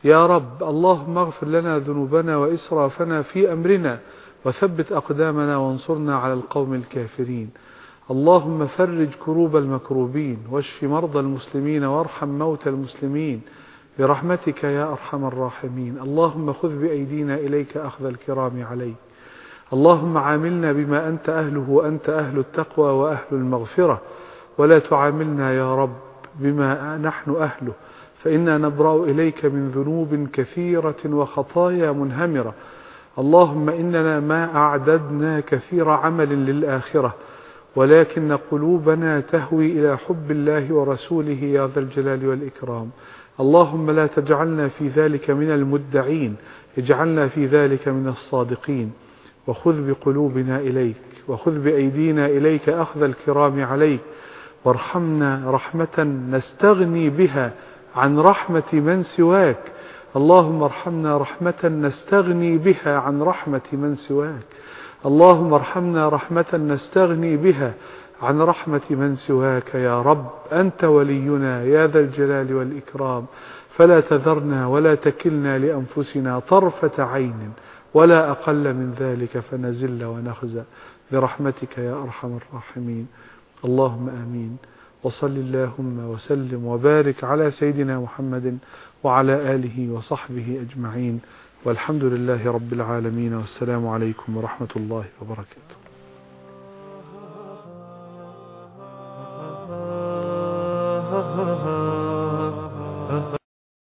Speaker 2: يا رب اللهم اغفر لنا ذنوبنا وإسرافنا في أمرنا وثبت أقدامنا وانصرنا على القوم الكافرين. اللهم فرج كروب المكروبين واشف مرضى المسلمين وارحم موتى المسلمين. برحمتك يا أرحم الراحمين. اللهم خذ بأيدينا إليك أخذ الكرام عليك. اللهم عاملنا بما أنت أهله وأنت أهل التقوى وأهل المغفرة. ولا تعاملنا يا رب بما نحن أهله. فإنا نبرأ إليك من ذنوب كثيرة وخطايا منهمرة. اللهم إننا ما أعددنا كثير عمل للآخرة ولكن قلوبنا تهوي إلى حب الله ورسوله يا ذا الجلال والإكرام. اللهم لا تجعلنا في ذلك من المدعين اجعلنا في ذلك من الصادقين. وخذ بقلوبنا إليك وخذ بأيدينا إليك أخذ الكرام عليك. وارحمنا رحمة نستغني بها عن رحمة من سواك. اللهم ارحمنا رحمة نستغني بها عن رحمة من سواك. اللهم ارحمنا رحمة نستغني بها عن رحمة من سواك. يا رب أنت ولينا يا ذا الجلال والإكرام. فلا تذرنا ولا تكلنا لأنفسنا طرفة عين ولا أقل من ذلك فنزل ونخزى. برحمتك يا أرحم الراحمين. اللهم آمين. وصل اللهم وسلم وبارك على سيدنا محمد وعلى آله وصحبه أجمعين والحمد لله رب العالمين والسلام عليكم ورحمة الله وبركاته.